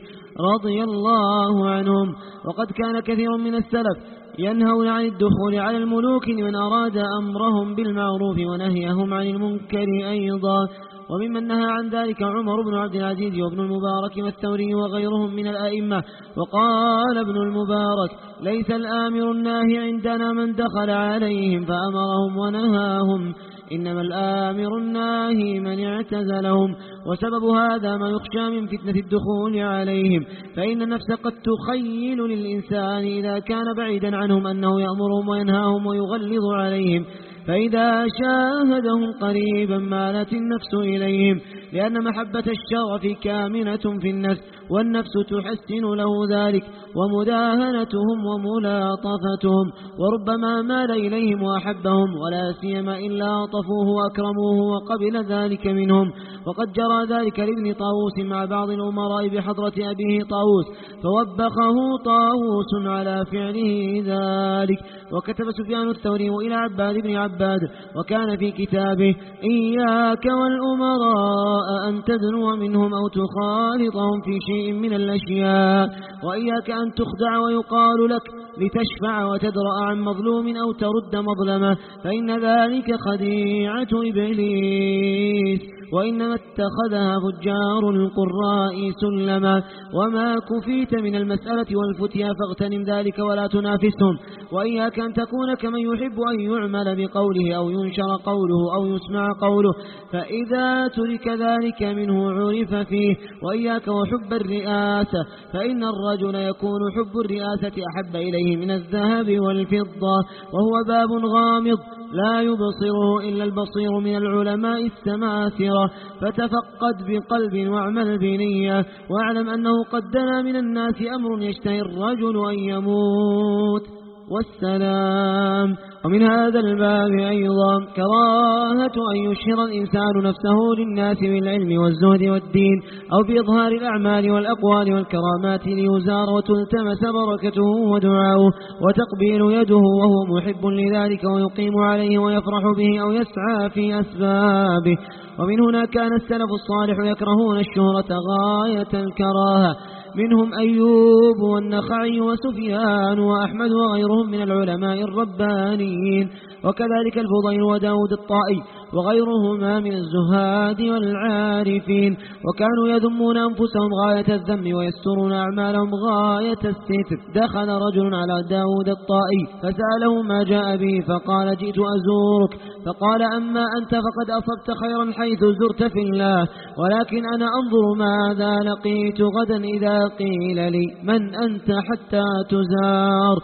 رضي الله عنهم. وقد كان كثير من السلف ينهون عن الدخول على الملوك لمن أراد أمرهم بالمعروف ونهيهم عن المنكر أيضا. وممن نهى عن ذلك عمر بن عبد العزيز وابن المبارك والثوري وغيرهم من الأئمة. وقال ابن المبارك ليس الآمر الناهي عندنا من دخل عليهم فأمرهم ونهاهم. إنما الآمر الناهي من اعتزلهم. وسبب هذا ما يخشى من فتنة الدخول عليهم. فإن النفس قد تخيل للإنسان إذا كان بعيدا عنهم أنه يأمرهم وينهاهم ويغلظ عليهم. فإذا شاهدهم قريبا مالت النفس إليهم لأن محبة الشرف كامنة في النفس والنفس تحسن له ذلك ومداهنتهم وملاطفتهم وربما مال إليهم وأحبهم ولا سيما إلا طفوه وأكرموه وقبل ذلك منهم. وقد جرى ذلك لابن طاووس مع بعض الأمراء بحضرة أبيه طاووس فوبخه طاووس على فعله ذلك. وكتب سفيان الثوري إلى عباد بن عباد وكان في كتابه إياك والأمراء أن تدنو منهم أو تخالطهم في شيء من الأشياء وإياك أن تخدع ويقال لك لتشفع وتدرأ عن مظلوم أو ترد مظلمة فإن ذلك خديعة إبليس وإنما اتخذها فجار القراء سلما وما كفيت من المسألة والفتيا فاغتنم ذلك ولا تنافسهم وإياك أن تكون كمن يحب أن يعمل بقوله أو ينشر قوله أو يسمع قوله فإذا ترك ذلك منه عرف فيه وإياك وحب الرئاسة فإن الرجل يكون حب الرئاسة أحب إليه من الذهب والفضة وهو باب غامض لا يبصره إلا البصير من العلماء السماثرة فتفقد بقلب واعمل بنية واعلم أنه قد دنا من الناس أمر يشتهي الرجل أن يموت. والسلام. ومن هذا الباب أيضا كراهة أن يشهر الإنسان نفسه للناس بالعلم والزهد والدين أو بإظهار الأعمال والأقوال والكرامات ليزار وتلتمس بركته ودعاؤه وتقبيل يده وهو محب لذلك ويقيم عليه ويفرح به أو يسعى في أسبابه. ومن هنا كان السلف الصالح يكرهون الشهرة غاية الكراهة. منهم أيوب والنخعي وسفيان وأحمد وغيرهم من العلماء الربانيين. وكذلك الفضيل وداود الطائي وغيرهما من الزهاد والعارفين وكانوا يذمون أنفسهم غاية الذم ويسترون أعمالهم غاية الستر دخل رجل على داود الطائي فسأله ما جاء به فقال جئت أزورك فقال أما أنت فقد أصبت خيرا حيث زرت في الله ولكن أنا أنظر ماذا لقيت غدا إذا قيل لي من أنت حتى تزار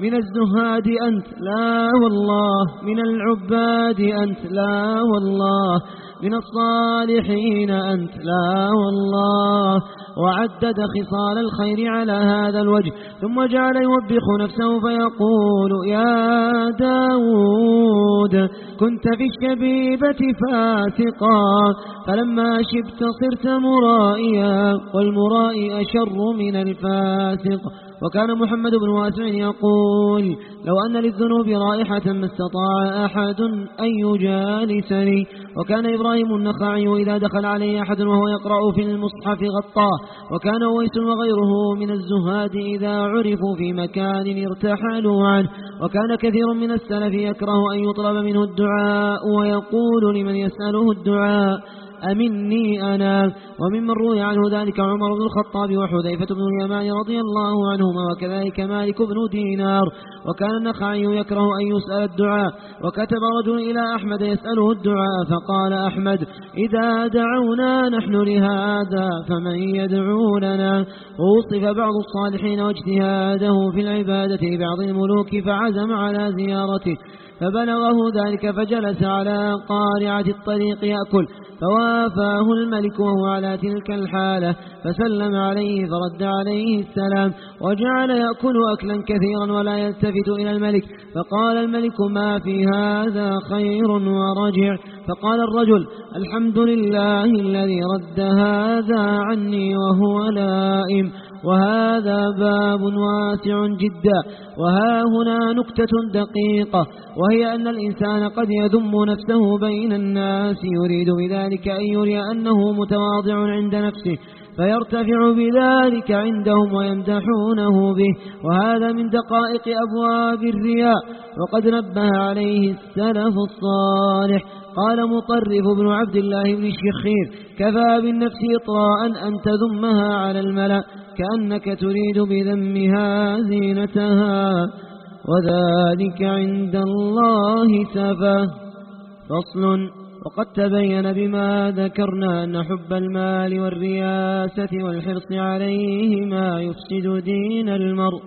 من الزهاد أنت لا والله. من العباد أنت لا والله. من الصالحين أنت لا والله. وعدد خصال الخير على هذا الوجه ثم جعل يوبخ نفسه فيقول يا داود كنت في الشبيبة فاسقا فلما شبت صرت مرائيا والمرائي أشر من الفاسق. وكان محمد بن واسع يقول لو أن للذنوب رائحة ما استطاع أحد أن يجالسني. وكان إبراهيم النخعي إذا دخل عليه أحد وهو يقرأ في المصحف غطاه. وكان ويس وغيره من الزهاد إذا عرفوا في مكان ارتحلوا عنه. وكان كثير من السلف يكره أن يطلب منه الدعاء ويقول لمن يسأله الدعاء. أمني أنا. وممن روي عنه ذلك عمر بن الخطاب وحذيفة بن اليمان رضي الله عنهما وكذلك مالك بن دينار. وكان النخعي يكره أن يسأل الدعاء. وكتب رجل إلى أحمد يسأله الدعاء فقال أحمد إذا دعونا نحن لهذا فمن يدعو لنا ووصف بعض الصالحين واجتهاده في العبادة لبعض الملوك فعزم على زيارته. فبلغه ذلك فجلس على قارعة الطريق يأكل فوافاه الملك وهو على تلك الحالة فسلم عليه فرد عليه السلام وجعل يأكل أكلا كثيرا ولا يلتفت إلى الملك فقال الملك ما في هذا خير ورجع؟ فقال الرجل الحمد لله الذي رد هذا عني وهو لائم. وهذا باب واسع جدا. وها هنا نكتة دقيقة. وهي أن الإنسان قد يذم نفسه بين الناس يريد بذلك أن يري أنه متواضع عند نفسه فيرتفع بذلك عندهم ويمدحونه به. وهذا من دقائق أبواب الرياء. وقد نبه عليه السلف الصالح. قال مطرف بن عبد الله بن الشخير كفى بالنفس إطراء أن تذمها على الملأ كأنك تريد بذمها زينتها وذلك عند الله سفه فصل وقد تبين بما ذكرنا أن حب المال والرياسة والحرص عليهما يفسد دين المرء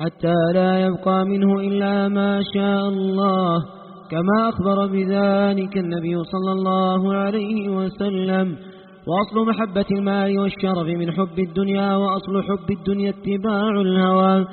حتى لا يبقى منه إلا ما شاء الله. كما أخبر بذلك النبي صلى الله عليه وسلم. وأصل محبة المال والشرف من حب الدنيا وأصل حب الدنيا اتباع الهوى.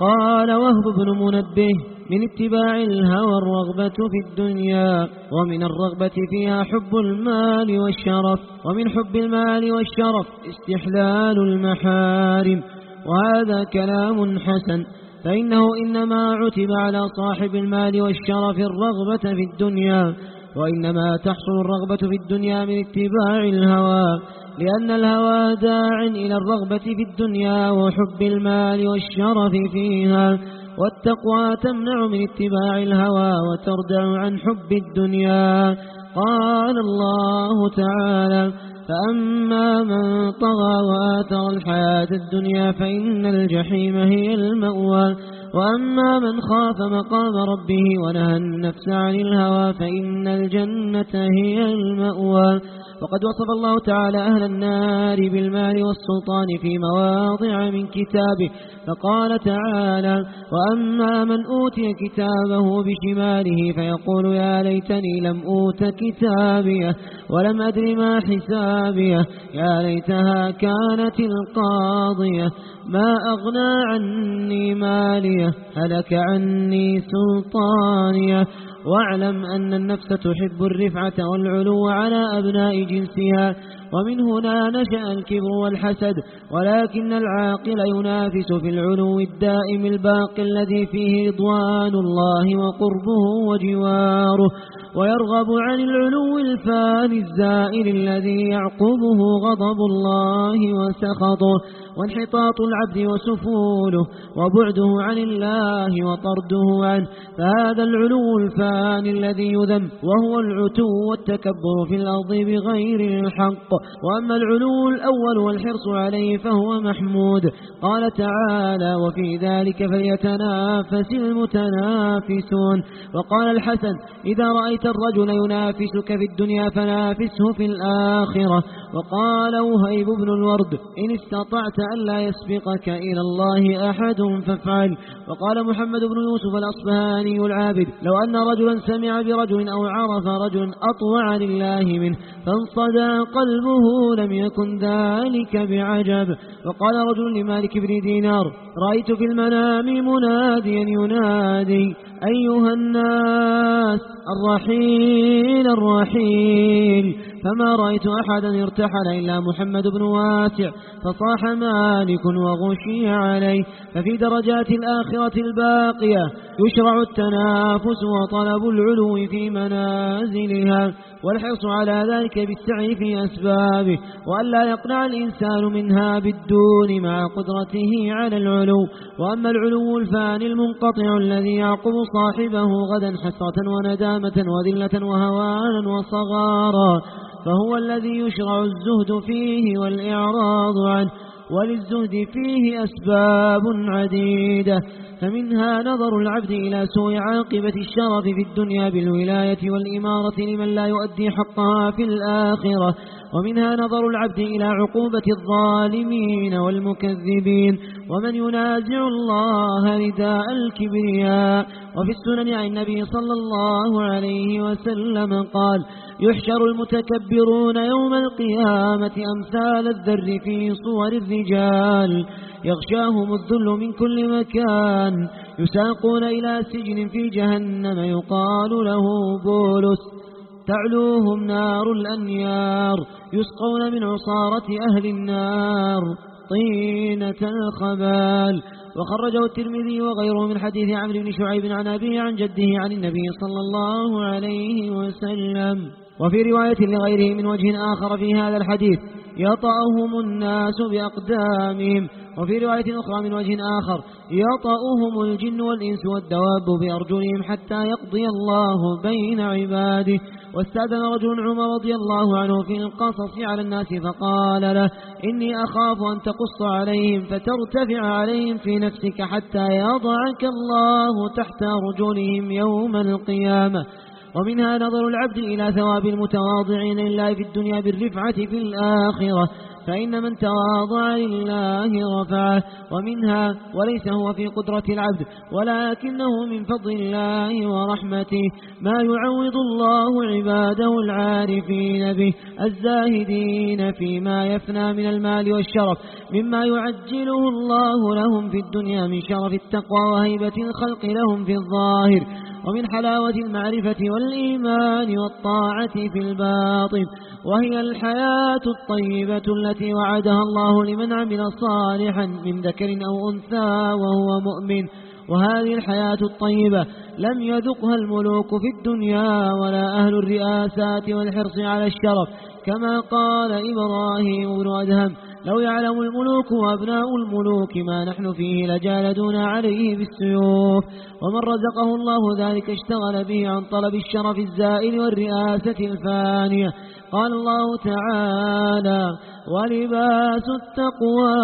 قال وهب بن منبه من اتباع الهوى الرغبة في الدنيا ومن الرغبة فيها حب المال والشرف ومن حب المال والشرف استحلال المحارم. وهذا كلام حسن. فإنه إنما عتب على صاحب المال والشرف الرغبة في الدنيا وإنما تحصل الرغبة في الدنيا من اتباع الهوى لأن الهوى داع إلى الرغبة في الدنيا وحب المال والشرف فيها والتقوى تمنع من اتباع الهوى وتردع عن حب الدنيا. قال الله تعالى فأما من طغى وآثر الحياة الدنيا فإن الجحيم هي المأوى. وأما من خاف مقام ربه ونهى النفس عن الهوى فإن الجنة هي المأوى. وقد وصف الله تعالى أهل النار بالمال والسلطان في مواضع من كتابه. فقال تعالى وأما من أوتي كتابه بشماله فيقول يا ليتني لم أوت كتابيه ولم أدر ما حسابيه يا ليتها كانت القاضية ما أغنى عني مالي داعية هلك عني سلطانية واعلم أن النفس تحب الرفعة والعلو على أبناء جنسها ومن هنا نشأ الكبر والحسد ولكن العاقل ينافس في العلو الدائم الباقي الذي فيه رضوان الله وقربه وجواره ويرغب عن العلو الفاني الزائل الذي يعقبه غضب الله وسخطه. وانحطاط العبد وسفوله وبعده عن الله وطرده عنه. فهذا العلو الفاني الذي يذم وهو العتو والتكبر في الأرض بغير الحق. وأما العلو الأول والحرص عليه فهو محمود. قال تعالى وفي ذلك فليتنافس المتنافسون وقال الحسن إذا رأيت الرجل ينافسك في الدنيا فنافسه في الآخرة وقال وهيب بن الورد إن استطعت ألا يسبقك إلى الله أحد فافعل. وقال محمد بن يوسف الأصبهاني العابد لو أن رجلا سمع برجل أو عرف رجل أطوع لله منه فانصدى قلبه لم يكن ذلك بعجب. وقال رجل لمالك بن دينار رأيت في المنام مناديا ينادي أيها الناس الرحيل الرحيل فما رأيت أحدا ارتحل إلا محمد بن واسع فصاح مالك وغشي عليه ففي درجات الآخرة الباقية يشرع التنافس وطلب العلو في منازلها. والحرص على ذلك بالسعي في أسبابه وألا يقنع الإنسان منها بالدون مع قدرته على العلو. وأما العلو الفاني المنقطع الذي يعقب صاحبه غدا حسرة وندامة وذلة وهوانا وصغارا فهو الذي يشرع الزهد فيه والإعراض عنه. وللزهد فيه أسباب عديدة فمنها نظر العبد إلى سوء عاقبة الشرف في الدنيا بالولاية والإمارة لمن لا يؤدي حقها في الآخرة. ومنها نظر العبد إلى عقوبة الظالمين والمكذبين. ومن ينازع الله رداء الكبرياء. وفي السنن عن النبي صلى الله عليه وسلم قال يحشر المتكبرون يوم القيامة أمثال الذر في صور الرجال. يغشاهم الذل من كل مكان. يساقون إلى سجن في جهنم يقال له بولس. تعلوهم نار الأنيار يسقون من عصارة أهل النار طينة الخبال وخرجه الترمذي وغيره من حديث عمرو بن شعيب عن أبيه عن جده عن النبي صلى الله عليه وسلم وفي رواية لغيره من وجه آخر في هذا الحديث يطأهم الناس بأقدامهم وفي رواية أخرى من وجه آخر يطأهم الجن والإنس والدواب بأرجلهم حتى يقضي الله بين عباده. واستأذن رجل عمر رضي الله عنه في القصص على الناس فقال له إني أخاف أن تقص عليهم فترتفع عليهم في نفسك حتى يضعك الله تحت أرجلهم يوم القيامة. ومنها نظر العبد إلى ثواب المتواضعين لله في الدنيا بالرفعة في الآخرة. فإن من تواضع لله رفعه ومنها وليس هو في قدرة العبد ولكنه من فضل الله ورحمته ما يعوض الله عباده العارفين به الزاهدين فيما يفنى من المال والشرف مما يعجله الله لهم في الدنيا من شرف التقوى وهيبة الخلق لهم في الظاهر ومن حلاوة المعرفة والإيمان والطاعة في الباطن. وهي الحياة الطيبة التي وعدها الله لمن عمل صالحا من ذكر أو أنثى وهو مؤمن. وهذه الحياة الطيبة لم يذقها الملوك في الدنيا ولا أهل الرئاسات والحرص على الشرف. كما قال إبراهيم بن أدهم لو يعلم الملوك وأبناء الملوك ما نحن فيه لجالدون عليه بالسيوف. ومن رزقه الله ذلك اشتغل به عن طلب الشرف الزائل والرئاسة الفانية. قال الله تعالى ولباس التقوى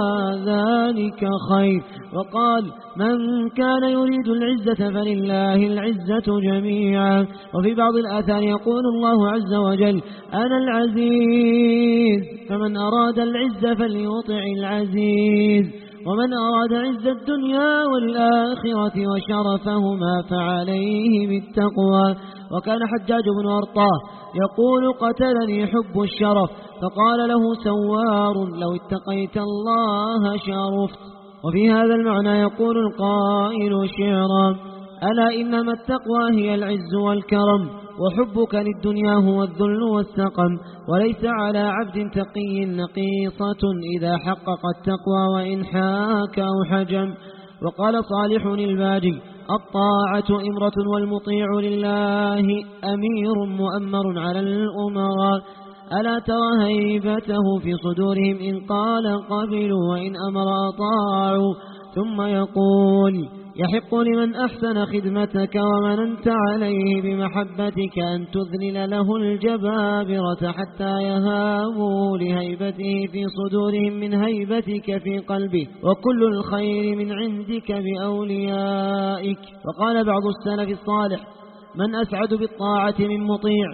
ذلك خير. وقال من كان يريد العزة فلله العزة جميعا. وفي بعض الآثار يقول الله عز وجل أنا العزيز. فمن أراد العزة فليطع العزيز. ومن أراد عز الدنيا والآخرة وشرفهما فعليه بالتقوى. وكان حجاج بن أرطاه يقول قتلني حب الشرف فقال له سوار لو اتقيت الله شرفت. وفي هذا المعنى يقول القائل شعرا ألا إنما التقوى هي العز والكرم وحبك للدنيا هو الذل والسقم وليس على عبد تقي نقيصة إذا حقق التقوى وإن حاك أو حجم. وقال صالح الباجي الطاعة إمرة والمطيع لله أمير مؤمر على الأمراء. ألا ترى هيبته في صدورهم إن قال قبلوا وإن أمر أطاعوا. ثم يقول يحق لمن أحسن خدمتك ومننت عليه بمحبتك أن تذلل له الجبابرة حتى يهابوا لهيبته في صدورهم من هيبتك في قلبه. وكل الخير من عندك بأوليائك. وقال بعض السلف الصالح من أسعد بالطاعة من مطيع.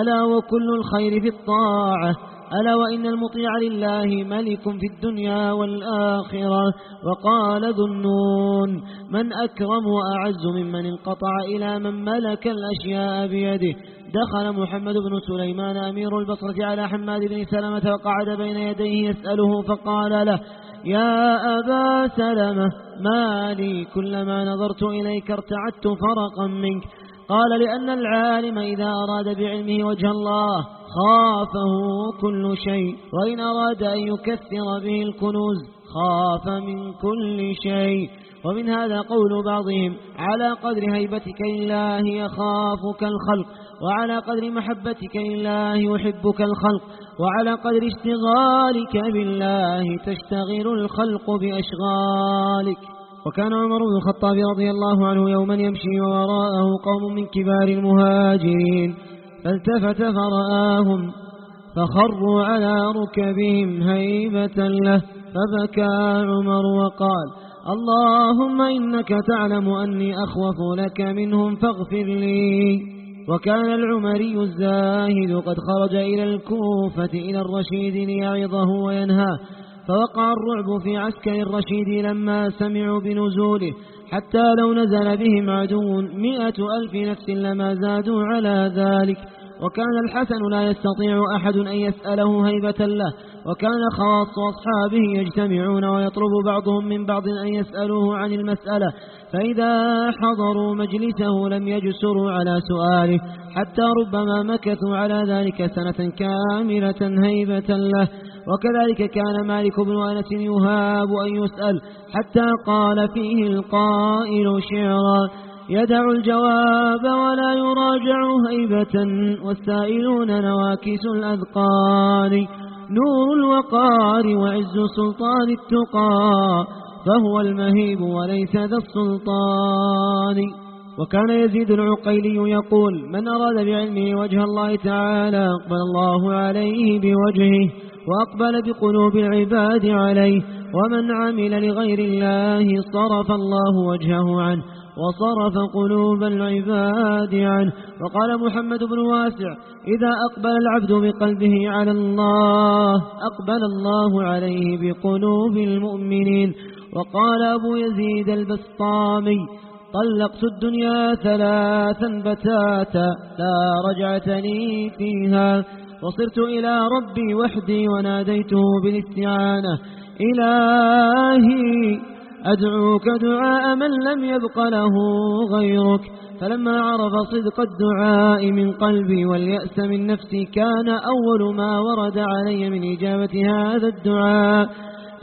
ألا وكل الخير في الطاعة. ألا وإن المطيع لله ملك في الدنيا والآخرة وقال ذنون من أكرم وأعز ممن انقطع إلى من ملك الأشياء بيده دخل محمد بن سليمان أمير البصرة على حماد بن سلمة وقعد بين يديه يسأله فقال له يا أبا سلمة ما لي كلما نظرت إليك ارتعدت فرقا منك. قال لأن العالم إذا أراد بعلمه وجه الله خافه كل شيء وإن أراد أن يكثر به الكنوز خاف من كل شيء. ومن هذا قول بعضهم على قدر هيبتك لله يخافك الخلق وعلى قدر محبتك لله يحبك الخلق وعلى قدر اشتغالك بالله تشتغل الخلق بأشغالك. وكان عمر بن الخطاب رضي الله عنه يوما يمشي ووراءه قوم من كبار المهاجرين فالتفت فرآهم فخروا على ركبهم هيبة له فبكى عمر وقال اللهم إنك تعلم أني أخوف لك منهم فاغفر لي وكان العمري الزاهد قد خرج إلى الكوفة إلى الرشيد ليعظه وينهاه فوقع الرعب في عسكر الرشيد لما سمعوا بنزوله حتى لو نزل بهم عدو مئة ألف نفس لما زادوا على ذلك. وكان الحسن لا يستطيع أحد أن يسأله هيبة له وكان خواص أصحابه يجتمعون ويطلب بعضهم من بعض أن يسألوه عن المسألة. فإذا حضروا مجلسه لم يجسروا على سؤاله حتى ربما مكثوا على ذلك سنة كاملة هيبة له. وكذلك كان مالك بن أنس يهاب أن يسأل حتى قال فيه القائل شعرا يدع الجواب ولا يراجع هيبة والسائلون نواكس الأذقان نور الوقار وعز سلطان التقى فهو المهيب وليس ذا السلطان. وكان يزيد العقيلي يقول من أراد بعلمه وجه الله تعالى أقبل الله عليه بوجهه وأقبل بقلوب العباد عليه ومن عمل لغير الله صرف الله وجهه عنه وصرف قلوب العباد عنه. وقال محمد بن واسع إذا أقبل العبد بقلبه على الله أقبل الله عليه بقلوب المؤمنين. وقال أبو يزيد البسطامي طلقت الدنيا ثلاثا بتاتا لا رجعت لي فيها. وصرت إلى ربي وحدي وناديته بالاستعانة. إلهي أدعوك دعاء من لم يبق له غيرك. فلما عرف صدق الدعاء من قلبي واليأس من نفسي كان أول ما ورد علي من إجابة هذا الدعاء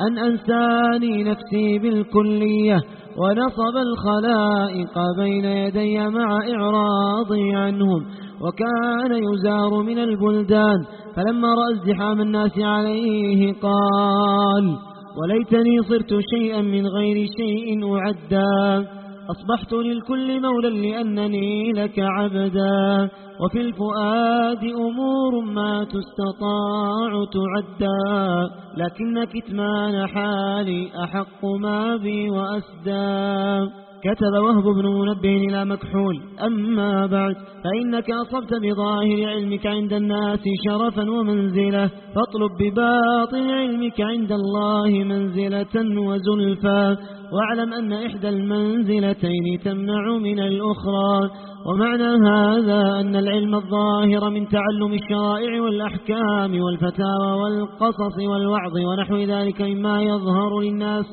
أن أنساني نفسي بالكلية ونصب الخلائق بين يدي مع إعراضي عنهم. وكان يزار من البلدان فلما رأى ازدحام الناس عليه قال وليتني صرت شيئا من غير شيء أعدا أصبحت للكل مولا لأنني لك عبدا وفي الفؤاد أمور ما تستطاع تعدا لكن كتمان حالي أحق ما بي وأسدى كتب وهب بن منبه إلى مكحول. أما بعد فإنك أصبت بظاهر علمك عند الناس شرفا ومنزلة فاطلب بباطن علمك عند الله منزلة وزلفا واعلم أن إحدى المنزلتين تمنع من الأخرى. ومعنى هذا أن العلم الظاهر من تعلم الشرائع والأحكام والفتاوى والقصص والوعظ ونحو ذلك مما يظهر للناس.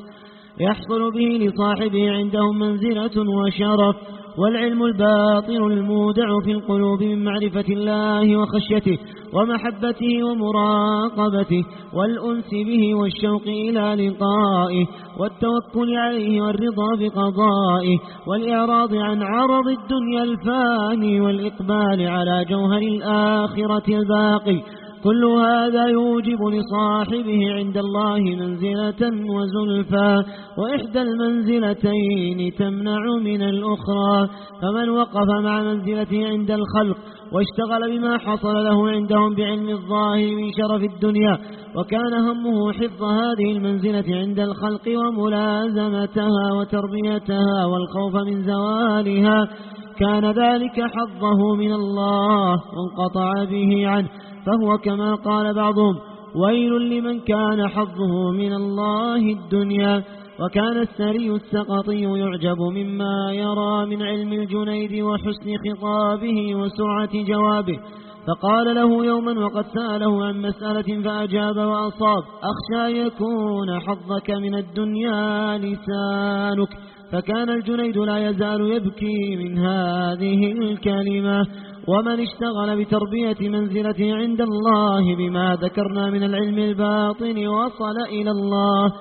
يحصل به لصاحبه عندهم منزلة وشرف والعلم الباطن المودع في القلوب من معرفة الله وخشيته ومحبته ومراقبته والأنس به والشوق إلى لقائه والتوكل عليه والرضا بقضائه والإعراض عن عرض الدنيا الفاني والإقبال على جوهر الآخرة الباقي. كل هذا يوجب لصاحبه عند الله منزلة وزلفى وإحدى المنزلتين تمنع من الأخرى. فمن وقف مع منزلته عند الخلق واشتغل بما حصل له عندهم بعلم الظاهر من شرف الدنيا وكان همه حفظ هذه المنزلة عند الخلق وملازمتها وتربيتها والخوف من زوالها كان ذلك حظه من الله وانقطع به عنه. فهو كما قال بعضهم ويل لمن كان حظه من الله الدنيا وكان السري السقطي يعجب مما يرى من علم الجنيد وحسن خطابه وسرعة جوابه. فقال له يوما وقد سأله عن مسألة فأجاب وأصاب أخشى يكون حظك من الدنيا لسانك فكان الجنيد لا يزال يبكي من هذه الكلمة. ومن اشتغل بتربية منزلته عند الله بما ذكرنا من العلم الباطن وصل إلى الله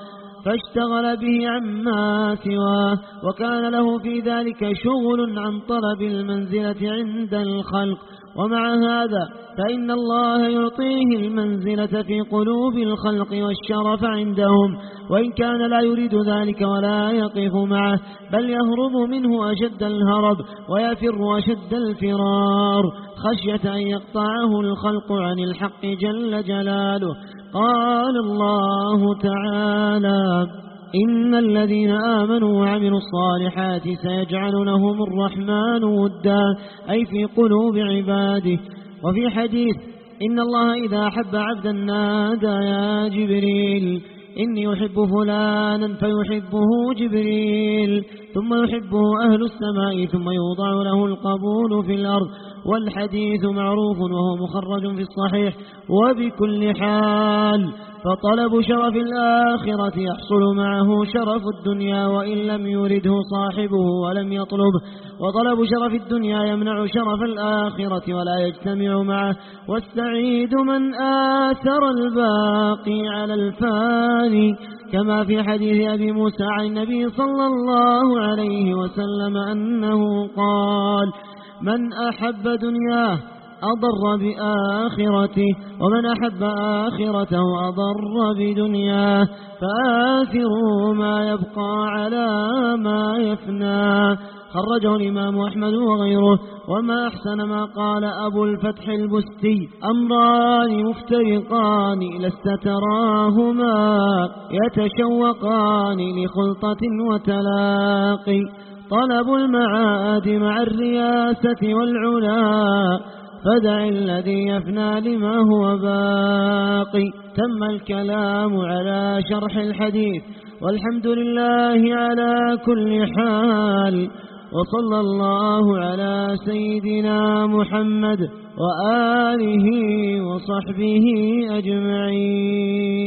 فاشتغل به عما سواه وكان له في ذلك شغل عن طلب المنزلة عند الخلق ومع هذا فإن الله يعطيه المنزلة في قلوب الخلق والشرف عندهم وإن كان لا يريد ذلك ولا يقف معه بل يهرب منه أشد الهرب ويفر أشد الفرار. خشية أن يقطعه الخلق عن الحق جل جلاله. قال الله تعالى إن الذين آمنوا وعملوا الصالحات سيجعل لهم الرحمن ودا أي في قلوب عباده. وفي حديث إن الله إذا أحب عبدا نادى يا جبريل إني أحب فلانا فيحبه جبريل ثم يحبه أهل السماء ثم يوضع له القبول في الأرض. والحديث معروف وهو مخرج في الصحيح وبكل حال فطلب شرف الآخرة يحصل معه شرف الدنيا وإن لم يرده صاحبه ولم يطلبه وطلب شرف الدنيا يمنع شرف الآخرة ولا يجتمع معه. والسعيد من آثر الباقي على الفاني كما في حديث أبي موسى عن النبي صلى الله عليه وسلم أنه قال من أحب دنياه أضر بآخرته ومن أحب آخرته أضر بدنياه. فآثروا ما يبقى على ما يفنى. خرجه الإمام أحمد وغيره. وما أحسن ما قال أبو الفتح البستي. أمران مفترقان لست تراهما. يتشوقان لخلطة وتلاقي. طلب المعاد مع الرياسة والعلا فدع الذي يفنى لما هو باقي. تم الكلام على شرح الحديث والحمد لله على كل حال. وصلى الله على سيدنا محمد وآله وصحبه أجمعين.